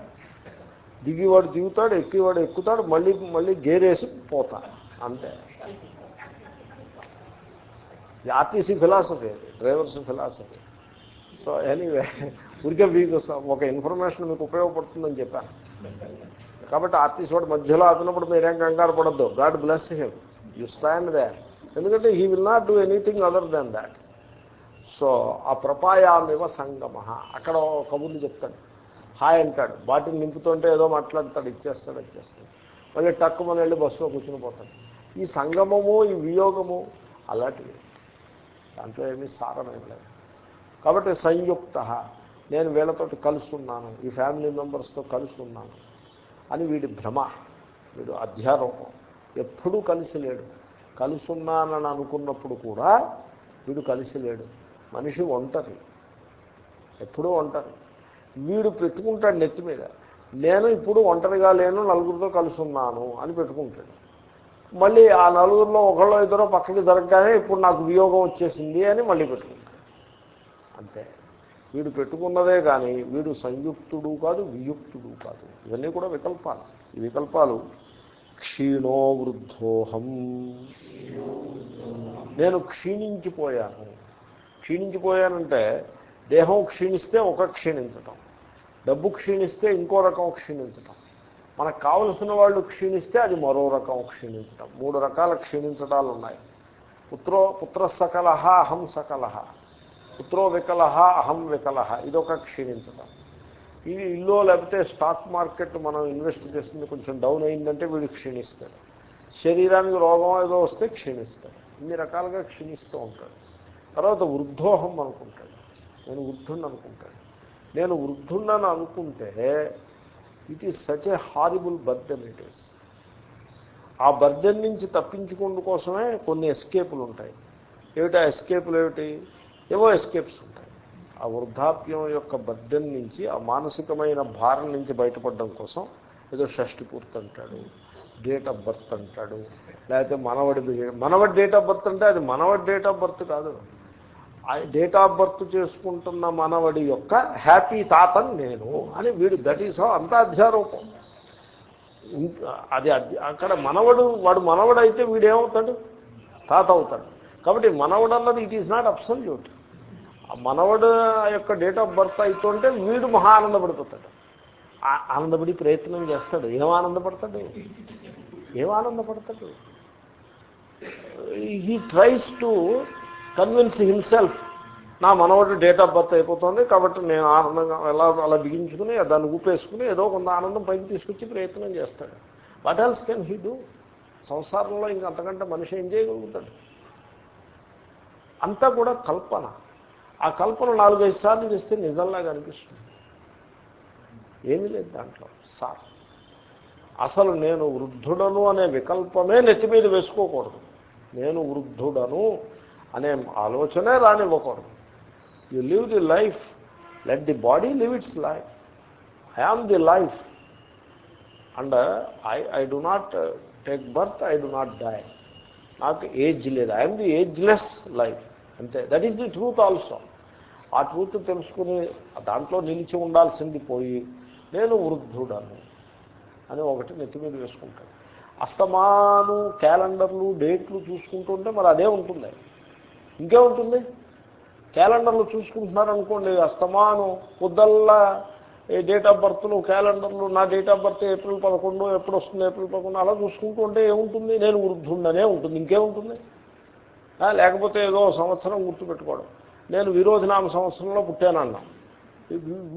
దిగివాడు దిగుతాడు ఎక్కివాడు ఎక్కుతాడు మళ్ళీ మళ్ళీ గేరేసి పోతా. అంతే. RTC philosophy drivers philosophy. So anyway ఊరికే మీకు ఒక ఇన్ఫర్మేషన్ మీకు ఉపయోగపడుతుందని చెప్పాను. కాబట్టి ఆర్టీసీ వాడు మధ్యలో ఆపినప్పుడు మీరేం కంగారు పడద్దు. God bless him. You stand they ఎందుకంటే he will not do anything other than that. So ఆ ప్రపాయామివ సంగమ. అక్కడ ఒక కబుర్లు చెప్తాడు. హాయ్ అంటాడు. బాటిల్ నింపుతుంటే ఏదో మాట్లాడతాడు. ఇచ్చేస్తాడు ఇచ్చేస్తాడు. మళ్ళీ టక్కుమని వెళ్ళి బస్సులో కూర్చుని పోతాడు. ఈ సంగమము ఈ వియోగము అలాంటివి. దాంట్లో ఏమీ సారమేం లేదు. కాబట్టి సంయుక్త. నేను వీళ్ళతో కలుస్తున్నాను ఈ ఫ్యామిలీ మెంబర్స్తో కలుస్తున్నాను అని వీడి భ్రమ వీడు అధ్యారోపం ఎప్పుడూ కలిసి లేడు. కలుసున్నానని అనుకున్నప్పుడు కూడా వీడు కలిసి లేడు. మనిషి ఒంటరి. ఎప్పుడూ ఒంటరి. వీడు పెట్టుకుంటాడు నెత్తి మీద. నేను ఇప్పుడు ఒంటరిగా లేను నలుగురితో కలిసి ఉన్నాను అని పెట్టుకుంటాడు. మళ్ళీ ఆ నలుగురిలో ఒకళ్ళో ఇద్దరో పక్కకి జరగగానే ఇప్పుడు నాకు వియోగం వచ్చేసింది అని మళ్ళీ పెట్టుకుంటాడు. అంతే. వీడు పెట్టుకున్నదే కానీ వీడు సంయుక్తుడు కాదు వియుక్తుడు కాదు. ఇవన్నీ కూడా వికల్పాలు. ఈ వికల్పాలు క్షీణో వృద్ధోహం. నేను క్షీణించిపోయాను. క్షీణించిపోయానంటే దేహం క్షీణిస్తే ఒక క్షీణించటం. డబ్బు క్షీణిస్తే ఇంకో రకం క్షీణించటం. మనకు కావలసిన వాళ్ళు క్షీణిస్తే అది మరో రకం క్షీణించటం. మూడు రకాల క్షీణించటాలు ఉన్నాయి పుత్రో పుత్ర సకలహ అహం సకల పుత్రో వికల అహం వికల ఇదొక క్షీణించడం ఇది ఇల్లు లేకపోతే స్టాక్ మార్కెట్ మనం ఇన్వెస్ట్ చేస్తుంది కొంచెం డౌన్ అయిందంటే వీడు క్షీణిస్తాడు. శరీరానికి రోగం ఏదో వస్తే క్షీణిస్తాడు. ఇన్ని రకాలుగా క్షీణిస్తూ ఉంటాడు. తర్వాత వృద్ధోహం అనుకుంటాడు. నేను వృద్ధుణ్ణి అనుకుంటాడు. నేను వృద్ధుణ్ణని అనుకుంటే it is such a horrible burden it is ఆ బర్డెన్ నుంచి తప్పించుకుంటూ కోసమే కొన్ని ఎస్కేపులు ఉంటాయి. ఏమిటి ఆ ఎస్కేపులు ఏమిటి? ఏవో ఎస్కేప్స్ ఉంటాయి. ఆ వృద్ధాప్యం యొక్క బర్డెన్ నుంచి ఆ మానసికమైన భారం నుంచి బయటపడడం కోసం ఏదో షష్టి పూర్తి అంటాడు డేట్ ఆఫ్ బర్త్ అంటాడు లేకపోతే మనవడి మనవడి డేట్ ఆఫ్ బర్త్ అంటే అది మనవడి డేట్ ఆఫ్ బర్త్ కాదు. డేట్ ఆఫ్ బర్త్ చేసుకుంటున్న మనవడి యొక్క హ్యాపీ తాతన్ నేను అని వీడు దట్ ఈస్ అంతా అధ్యారూపం. అది అక్కడ మనవడు వాడు మనవడు అయితే వీడేమవుతాడు? తాత అవుతాడు. కాబట్టి మనవడు అన్నది ఇట్ ఈస్ నాట్ అబ్సల్యూట్ మనవడు యొక్క డేట్ ఆఫ్ బర్త్ అవుతుంటే వీడు మహా ఆనందపడిపోతాడు. ఆనందపడి ప్రయత్నం చేస్తాడు. ఏం ఆనందపడతాడు? ఏం ఆనందపడతాడు? He tries to convince himself నా మనవడు డేట్ ఆఫ్ బర్త్ అయిపోతుంది కాబట్టి నేను ఆనందంగా ఎలా అలా బిగించుకుని దాన్ని ఊపేసుకుని ఏదో కొంత ఆనందం పైకి తీసుకొచ్చి ప్రయత్నం చేస్తాడు. What else can he do సంసారంలో ఇంక అంతకంటే మనిషి ఏం చేయగలుగుతాడు? అంతా కూడా కల్పన. ఆ కల్పన నాలుగైదు సార్లు చేస్తే నిజంలాగా అనిపిస్తుంది. ఏమీ లేదు దాంట్లో సార్. అసలు నేను వృద్ధుడను అనే వికల్పమే నెత్తి మీద వేసుకోకూడదు. నేను వృద్ధుడను అనే ఆలోచనే రానివ్వకూడదు. You live the life let the body live its life I am the life and I I do not take birth I do not die నాకు ఏజ్ లేదు. ఐఎమ్ ది ఏజ్లెస్ లైఫ్ అంతే. That is the truth also ఆ truth తెలుసుకుని దాంట్లో నిలిచి ఉండాల్సింది పోయి నేను వృద్ధుడను అని ఒకటి నెత్తి మీద వేసుకుంటాను. అస్తమాను క్యాలెండర్లు డేట్లు చూసుకుంటుంటే మరి అదే ఉంటుంది. ఇంకే ఉంటుంది? క్యాలెండర్లు చూసుకుంటున్నారనుకోండి అస్తమాను పొద్దల్లా ఏ డేట్ ఆఫ్ బర్త్లు క్యాలెండర్లు నా డేట్ ఆఫ్ బర్త్ ఏప్రిల్ పదకొండు ఎప్పుడు వస్తుంది ఏప్రిల్ పదకొండు అలా చూసుకుంటూ ఉంటే ఏముంటుంది? నేను వృద్ధుండనే ఉంటుంది. ఇంకేముంటుంది లేకపోతే ఏదో సంవత్సరం గుర్తుపెట్టుకోవడం. నేను విరోధనామ సంవత్సరంలో పుట్టానన్నా.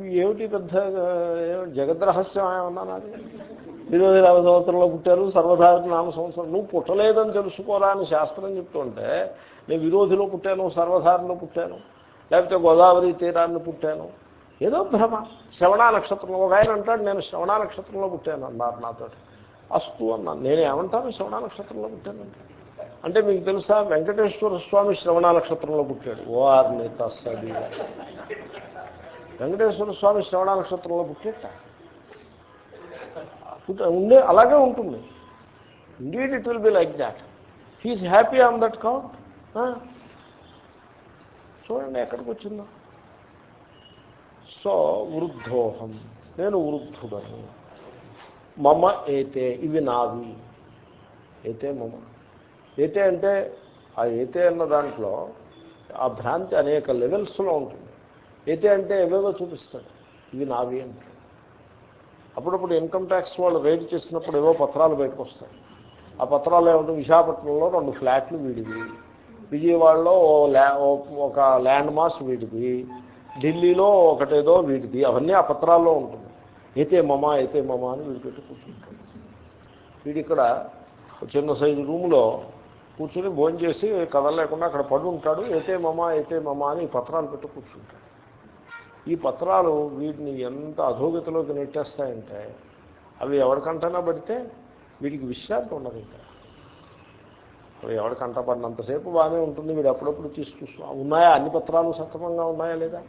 ఏమిటి పెద్ద జగద్రహస్యం ఏమన్నా నాది? విరోధనామ సంవత్సరంలో పుట్టారు సర్వధారణ నామ సంవత్సరం. నువ్వు పుట్టలేదని తెలుసుకోరా అని శాస్త్రం చెప్తుంటే నేను విరోధిలో పుట్టాను సర్వధారణలో పుట్టాను లేకపోతే గోదావరి తీరాన్ని పుట్టాను. ఏదో భ్రమ. శ్రవణ నక్షత్రంలో ఒక ఆయన అంటాడు నేను శ్రవణ నక్షత్రంలో పుట్టాను అన్నారు నాతో అస్తు అన్నాను. నేను ఏమంటాను శ్రవణ నక్షత్రంలో పుట్టానంటే? అంటే మీకు తెలుసా వెంకటేశ్వర స్వామి శ్రవణ నక్షత్రంలో పుట్టాడు. ఓ ఆర్ని తస్సది వెంకటేశ్వర స్వామి శ్రవణ నక్షత్రంలో పుట్టేట? ఉండే అలాగే ఉంటుంది. Indeed it will be like that he's happy on that count చూడండి ఎక్కడికి వచ్చిందో. సో వృద్ధోహం. నేను వృద్ధుడను. మమ ఏతే ఇవి నావి. ఏతే మమ? ఏతే అంటే ఆ ఏతే అన్న దాంట్లో ఆ భ్రాంతి అనేక లెవెల్స్లో ఉంటుంది. ఏతే అంటే ఏవేవో చూపిస్తాడు. ఇవి నావి అంటే అప్పుడప్పుడు ఇన్కమ్ ట్యాక్స్ వాళ్ళు రేట్ చేసినప్పుడు ఏవో పత్రాలు బయటకు వస్తాయి ఆ పత్రాలు ఏమంటే విశాఖపట్నంలో రెండు ఫ్లాట్లు వీడివి. విజయవాడలో ఒక ల్యాండ్ మాస్ వీటిది ఢిల్లీలో ఒకటేదో వీటిది అవన్నీ ఆ పత్రాల్లో ఉంటుంది. అయితే మమ అయితే మమ అని వీడు పెట్టి కూర్చుంటాడు వీడిక్కడ చిన్న సైజు రూములో కూర్చొని భోజనం చేసి కదలలేకుండా అక్కడ పడి ఉంటాడు. అయితే మమ అయితే మమ అని పత్రాలు పెట్టి కూర్చుంటాడు. ఈ పత్రాలు వీటిని ఎంత అధోగతిలోకి నెట్టేస్తాయంటే అవి ఎవరికంటనా పడితే వీడికి విశ్రాంతి ఉండదు ఇంకా. అవి ఎవరికంట పడినంతసేపు బాగానే ఉంటుంది. వీడు అప్పుడప్పుడు తీసి చూస్తూ ఉన్నాయా? అన్ని పత్రాలు సక్రమంగా ఉన్నాయా లేదా?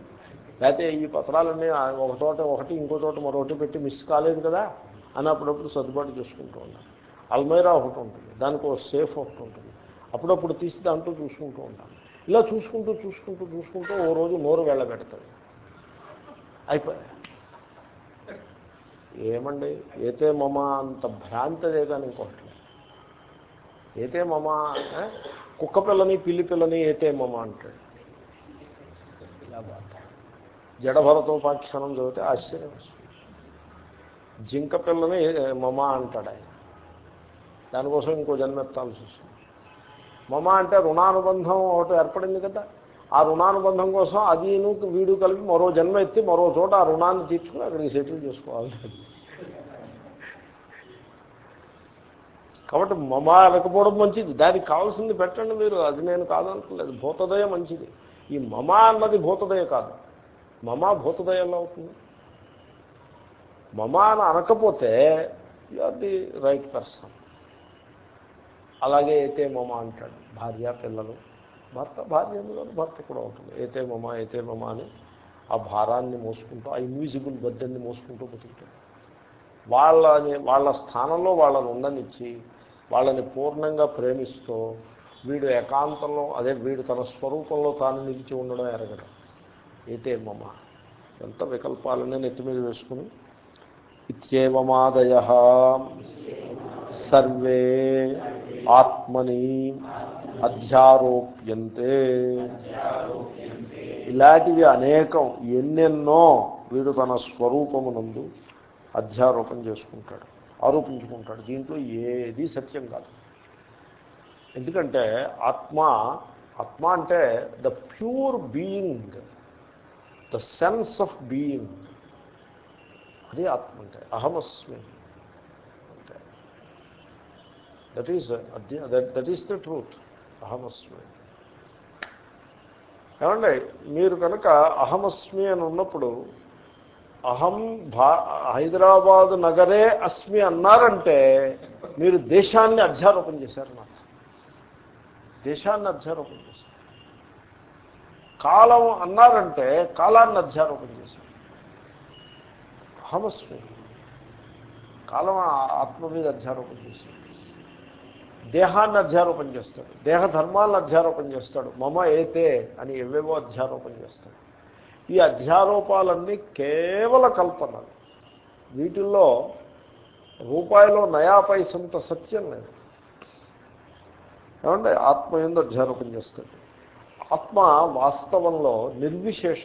లేకపోతే ఈ పత్రాలన్నీ ఒక చోట ఒకటి ఇంకో చోట మరొకటి పెట్టి మిస్ కాలేదు కదా? అని అప్పుడప్పుడు సర్దుబాటు చేసుకుంటూ ఉన్నాను అల్మైరా ఒకటి ఉంటుంది. దానికి ఒక సేఫ్ ఒకటి ఉంటుంది. అప్పుడప్పుడు తీసి దాంట్లో చూసుకుంటూ ఉంటాను ఇలా చూసుకుంటూ చూసుకుంటూ చూసుకుంటూ ఓ రోజు నోరు వెళ్ళబెడతాడు అయిపోయా ఏమండి? ఏతే మమ అంత భ్రాంతి లేదని ఇంకోటి ఏతే మమ కుక్క పిల్లని పిల్లి పిల్లని ఏతే మమ అంటాడు. ఇలా బాధ. జడభరతోపాఖ్యానం చదివితే ఆశ్చర్యం జింక పిల్లని మమ అంటాడు ఆయన. దానికోసం ఇంకో జన్మెత్తాల్సి వస్తుంది. మమ అంటే రుణానుబంధం ఒకటి ఏర్పడింది కదా. ఆ రుణానుబంధం కోసం అది వీడు కలిపి మరో జన్మ ఎత్తి మరో చోట ఆ రుణాన్ని తీర్చుకుని అక్కడికి సెటిల్ చేసుకోవాలి. కాబట్టి మమ అనకపోవడం మంచిది. దానికి కావాల్సింది పెట్టండి మీరు. అది నేను కాదనుకోలేదు భూతదయ మంచిది. ఈ మమ అన్నది భూతదయ కాదు. మమ భూతదయ ఎలా అవుతుంది. మమ అని అనకపోతే you are the right person. అలాగే ఏతే మమ అంటాడు. భార్య పిల్లలు భర్త భార్య భర్త కూడా ఉంటుంది. ఏతే మమ ఏతే మమ అని ఆ భారాన్ని మోసుకుంటూ ఆ ఇన్విజిబుల్ బద్దెన్ని మోసుకుంటూ బతుకుతాడు. వాళ్ళని వాళ్ళ స్థానంలో వాళ్ళని ఉండనిచ్చి వాళ్ళని పూర్ణంగా ప్రేమిస్తూ వీడు ఏకాంతంలో అదే వీడు తన స్వరూపంలో తాను నిలిచి ఉండడం ఎరగడం. ఏతే మమ. ఎంత వికల్పాలనే నెత్తి మీద వేసుకుని ఇత్యేవమాదయ సర్వే ఆత్మని అధ్యారోప్యంతే. ఇలాంటివి అనేకం ఎన్నెన్నో వీడు తన స్వరూపమునందు అధ్యారోపణ చేసుకుంటాడు ఆరోపించుకుంటాడు. దీంట్లో ఏది సత్యం కాదు. ఎందుకంటే ఆత్మ ఆత్మ అంటే the pure being the sense of being. అది ఆత్మ అంటే అహమస్మి అంటే that is that is the truth అహమస్మి. ఏమండి మీరు కనుక అహమస్మి అని ఉన్నప్పుడు అహం భా హైదరాబాద్ నగరే అస్మి అన్నారంటే మీరు దేశాన్ని అధ్యారోపణ చేశారన్నమాట దేశాన్ని అధ్యారోపణ చేశారు. కాలం అన్నారంటే కాలాన్ని అధ్యారోపణ చేశారు. అహమస్మి. కాలం ఆత్మ మీద అధ్యారోపణ చేశారు. దేహాన్ని అధ్యారోపణ చేస్తాడు. దేహ ధర్మాలను అధ్యారోపణ చేస్తాడు. మమ ఏతే అని ఎవేవో అధ్యారోపణ చేస్తాడు. ఈ అధ్యారోపాలన్నీ కేవల కల్పనలు. వీటిల్లో రూపాయిలో నయా పైసంత సత్యం లేదు. ఏమంటే ఆత్మ ఎందు అధ్యారోపణ చేస్తాడు? ఆత్మ వాస్తవంలో నిర్విశేష.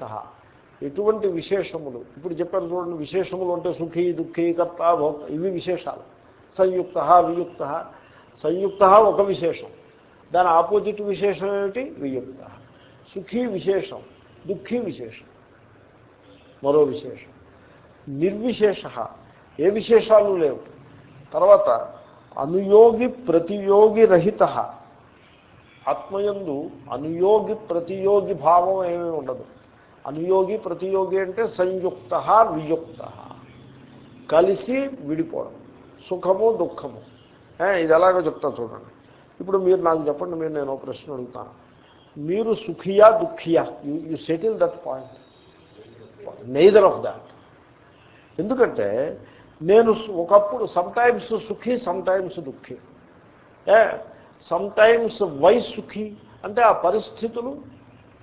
ఎటువంటి విశేషములు? ఇప్పుడు చెప్పారు చూడండి విశేషములు అంటే సుఖీ దుఃఖీ కర్త భోక్త ఇవి విశేషాలు. సంయుక్త వియుక్త. సంయుక్త ఒక విశేషం. దాని ఆపోజిట్ విశేషం ఏమిటి? వియుక్త. సుఖీ విశేషం దుఃఖీ విశేషం. మరో విశేషం. నిర్విశేష. ఏ విశేషాలు లేవు. తర్వాత అనుయోగి ప్రతియోగి రహిత. ఆత్మయందు అనుయోగి ప్రతియోగి భావం ఏమీ ఉండదు. అనుయోగి ప్రతియోగి అంటే సంయుక్త వియుక్త. కలిసి విడిపోవడం. సుఖము దుఃఖము. ఇది ఎలాగో చెప్తా చూడండి. ఇప్పుడు మీరు నాకు చెప్పండి మీరు నేను ఒక ప్రశ్న అడుగుతాను. మీరు సుఖియా దుఃఖియా? You you settle that point neither of that ఎందుకంటే నేను ఒకప్పుడు సమ్టైమ్స్ సుఖి సమ్టైమ్స్ దుఃఖి. ఏ సమ్టైమ్స్ వై సుఖి? అంటే ఆ పరిస్థితులు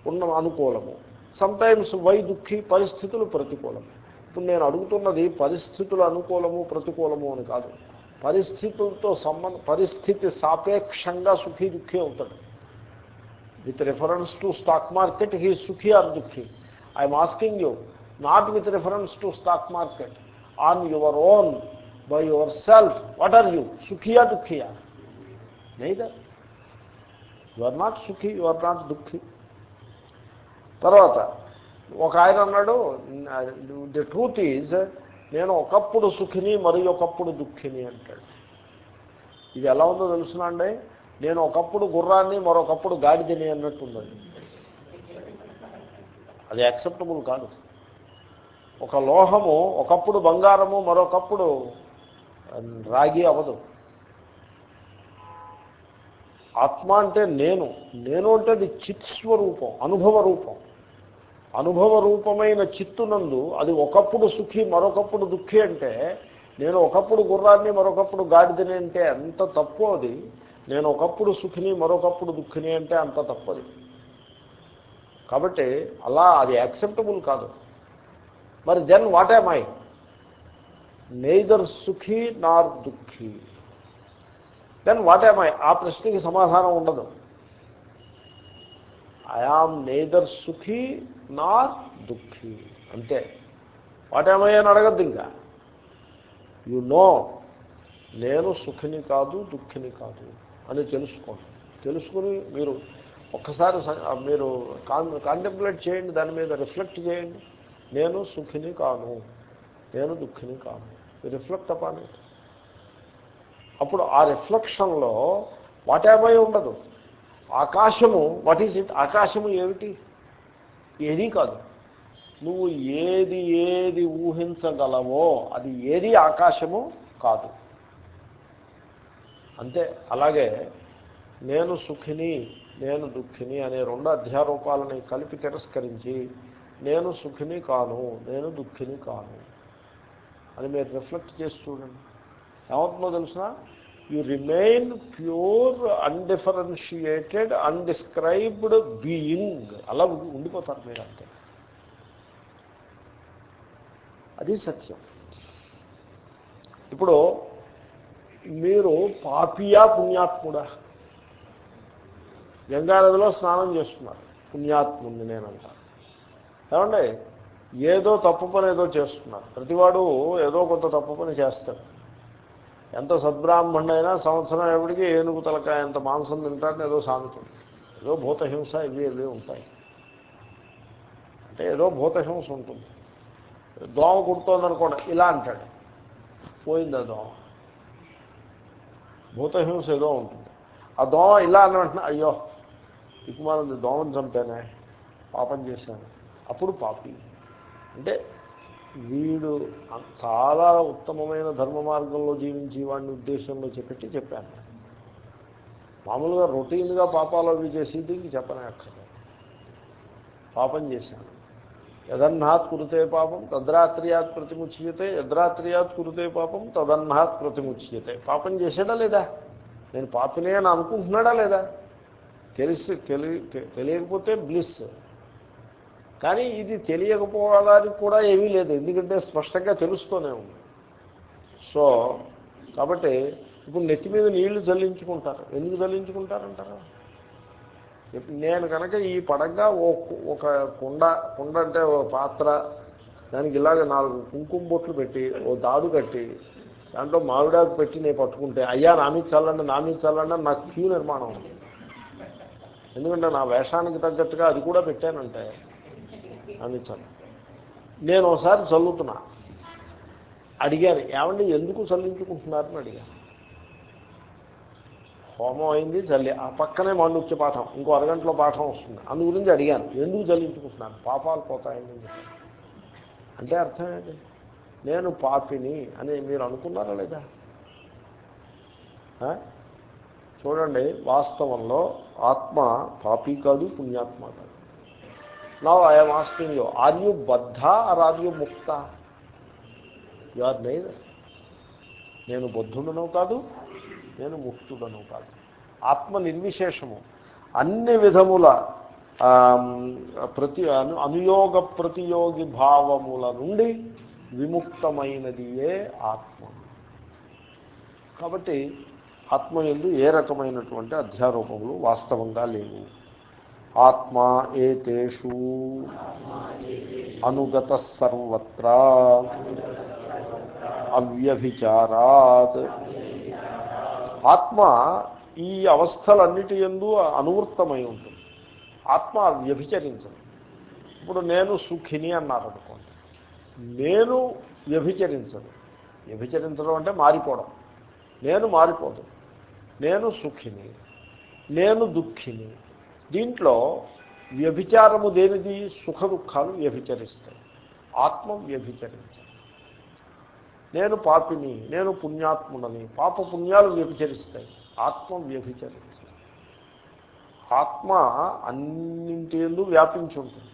ఉన్న అనుకూలము. సమ్టైమ్స్ వై దుఃఖి పరిస్థితులు ప్రతికూలము. ఇప్పుడు నేను అడుగుతున్నది పరిస్థితులు అనుకూలము ప్రతికూలము అని కాదు. పరిస్థితులతో సంబంధ పరిస్థితి సాపేక్షంగా సుఖీ దుఃఖి అవుతాడు with reference to stock market he Sukhi or దుఃఖి I'm asking you not with reference to stock market on your own by your self what are you Sukhiya దుఃఖియా నైదర్ యు ఆర్ నాట్ సుఖీ యు ఆర్ నాట్ దుఃఖి తర్వాత ఒక ఆయన అన్నాడు the truth is నేను ఒకప్పుడు సుఖిని మరి ఒకప్పుడు దుఃఖిని అంటాడు. ఇది ఎలా ఉందో తెలుసునండి నేను ఒకప్పుడు గుర్రాన్ని మరొకప్పుడు గాడిదని అన్నట్టుందండి అది యాక్సెప్టబుల్ కాదు. ఒక లోహము ఒకప్పుడు బంగారము మరొకప్పుడు రాగి అవ్వదు. ఆత్మ అంటే నేను. నేను అంటే అది చిత్ స్వరూపం అనుభవ రూపం. అనుభవ రూపమైన చిత్తునందు అది ఒకప్పుడు సుఖి మరొకప్పుడు దుఃఖి అంటే నేను ఒకప్పుడు గుర్రాన్ని మరొకప్పుడు గాడిదని అంటే అంత తప్పు అది? నేను ఒకప్పుడు సుఖిని మరొకప్పుడు దుఃఖిని అంటే అంత తప్పది కాబట్టి అలా అది యాక్సెప్టబుల్ కాదు. మరి then what am I? Neither సుఖి nor దుఃఖి. Then what am I? ఆ ప్రశ్నకి సమాధానం ఉండదు. ఐ ఆమ్ నేదర్ సుఖీ నార్ దుఃఖీ. అంతే. వాట్ అని అడగద్దు ఇంకా. యు నో నేను సుఖిని కాదు దుఃఖిని కాదు అని తెలుసుకోండి. తెలుసుకుని మీరు ఒక్కసారి మీరు కాన్ కాంటెంప్లేట్ చేయండి దాని మీద రిఫ్లెక్ట్ చేయండి. నేను సుఖిని కాను. నేను దుఃఖిని కాను. రిఫ్లెక్ట్ అపాన్ అప్పుడు ఆ రిఫ్లెక్షన్లో వాటేమై ఉండదు. ఆకాశము వాట్ ఈజ్ ఇట్ ఆకాశము ఏమిటి? ఏదీ కాదు. నువ్వు ఏది ఏది ఊహించగలవో అది ఏది ఆకాశము కాదు. అంతే. అలాగే నేను సుఖిని నేను దుఃఖిని అనే రెండు అధ్యారూపాలని కలిపి తిరస్కరించి నేను సుఖిని కాను నేను దుఃఖిని కాను అని మీరు రిఫ్లెక్ట్ చేసి చూడండి. ఏమవుతుందో తెలిసిన you remain pure undifferentiated undescribed being అలా ఉండిపోతారు మీరు అంతే. అది సత్యం. ఇప్పుడు మీరు పాపియా పుణ్యాత్ముడా. గంగానదిలో స్నానం చేస్తున్నారు. పుణ్యాత్ముడిని నేనంటాను ఏమండి? ఏదో తప్పు పని ఏదో చేస్తున్నారు. ప్రతివాడు ఏదో కొంత తప్పు పని చేస్తాడు. ఎంత సద్బ్రాహ్మణుడు అయినా సంవత్సరం ఎప్పటికీ ఏనుగు తలకాయ ఎంత మాంసం తింటారని ఏదో సాగుతుంది ఏదో భూతహింస ఇవి ఇవి ఉంటాయి. అంటే ఏదో భూతహింస ఉంటుంది. దోమ కుడుతోందనుకోండి ఇలా అంటాడు. పోయింది ఆ దోమ? భూతహింస ఏదో ఉంటుంది. ఆ దోమ ఇలా అని వెంటనే అయ్యో ఇకుమానంది దోమను చంపానే పాపం చేశాను. అప్పుడు పాపి. అంటే వీడు చాలా ఉత్తమమైన ధర్మ మార్గంలో జీవించి వాడిని ఉద్దేశంలో చెప్పి చెప్పాను. మామూలుగా రొటీన్గా పాపాలు అవి చేసేది చెప్పనే అక్కర్లేదు పాపం చేశాను యదన్నాత్ కురుతే పాపం తద్రాత్రియాత్ ప్రతిముచ్యతే యద్రాత్రియాత్ కురుతే పాపం తదన్నాత్ ప్రతిముచ్యతే. పాపం చేసాడా లేదా? నేను పాపినే అని అనుకుంటున్నాడా లేదా? తెలిసి తెలి తెలియకపోతే బ్లిస్ కానీ ఇది తెలియకపోవడానికి కూడా ఏమీ లేదు. ఎందుకంటే స్పష్టంగా తెలుస్తూనే ఉంది. సో కాబట్టి ఇప్పుడు నెత్తి మీద నీళ్ళు చల్లించుకుంటారు. ఎందుకు చల్లించుకుంటారంటారు? ఇప్పుడు నేను కనుక ఈ పడంగా ఓ ఒక కుండ కుండ అంటే ఓ పాత్ర దానికి ఇలాగ నాలుగు కుంకుమ బొట్లు పెట్టి ఓ దాడు కట్టి దాంట్లో మామిడాకు పెట్టి నేను పట్టుకుంటే అయ్యా నామీ చల్లండి నామీ చల్లండి నాకు క్యూ నిర్మాణం ఉంది. ఎందుకంటే నా వేషానికి తగ్గట్టుగా అది కూడా పెట్టానంటే నామీ చల్ల నేను ఒకసారి చల్లుతున్నా. అడిగాను ఏమండి ఎందుకు చల్లించుకుంటున్నారని అడిగాను హోమం అయింది చల్లి ఆ పక్కనే మాండుక్య పాఠం ఇంకో అరగంటలో పాఠం వస్తుంది. అందు గురించి అడిగాను ఎందుకు చల్లించుకుంటున్నాను పాపాలు పోతాయని అంటే అర్థం ఏంటి? నేను పాపిని అని మీరు అనుకున్నారా లేదా? చూడండి వాస్తవంలో ఆత్మ పాపి కాదు పుణ్యాత్మ కాదు. Now I'm asking you are you బద్ధ ఆర్ ఆర్ యూ ముక్త యు ఆర్ నైదర్ నేను బుద్ధుడను కాదు నేను ముక్తుడను కాదు. ఆత్మ నిర్విశేషము అన్ని విధముల ప్రతి అను అనుయోగ ప్రతియోగి భావముల నుండి విముక్తమైనదియే ఆత్మ. కాబట్టి ఆత్మ ఎందు ఏ రకమైనటువంటి అధ్యారూపములు వాస్తవంగా లేవు. ఆత్మ ఏతేషు అనుగత సర్వత్రా అవ్యభిచారాత్. ఆత్మ ఈ అవస్థలన్నిటి ఎందు అనువృత్తమై ఉంటుంది. ఆత్మ వ్యభిచరించదు. ఇప్పుడు నేను సుఖిని అన్నారు అనుకోండి. నేను వ్యభిచరించదు. వ్యభిచరించడం అంటే మారిపోవడం. నేను మారిపోదు. నేను సుఖిని. నేను దుఃఖిని. దీంట్లో వ్యభిచారము దేనిది? సుఖ దుఃఖాలు వ్యభిచరిస్తాయి. ఆత్మ వ్యభిచరించదు. నేను పాపిని నేను పుణ్యాత్ముడని పాప పుణ్యాలు వ్యభిచరిస్తాయి. ఆత్మ వ్యభిచరించదు. ఆత్మ అన్నింటిలో వ్యాపించి ఉంటుంది.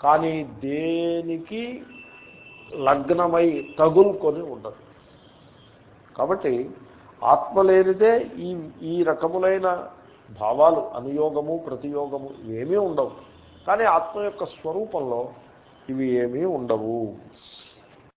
కానీ దేనికి లగ్నమై తగులుకొని ఉండదు. కాబట్టి ఆత్మ లేనిదే ఈ ఈ రకములైన భావాలు అనుయోగము ప్రతియోగము ఏమీ ఉండవు. కానీ ఆత్మ యొక్క స్వరూపంలో ఇవి ఏమీ ఉండవు.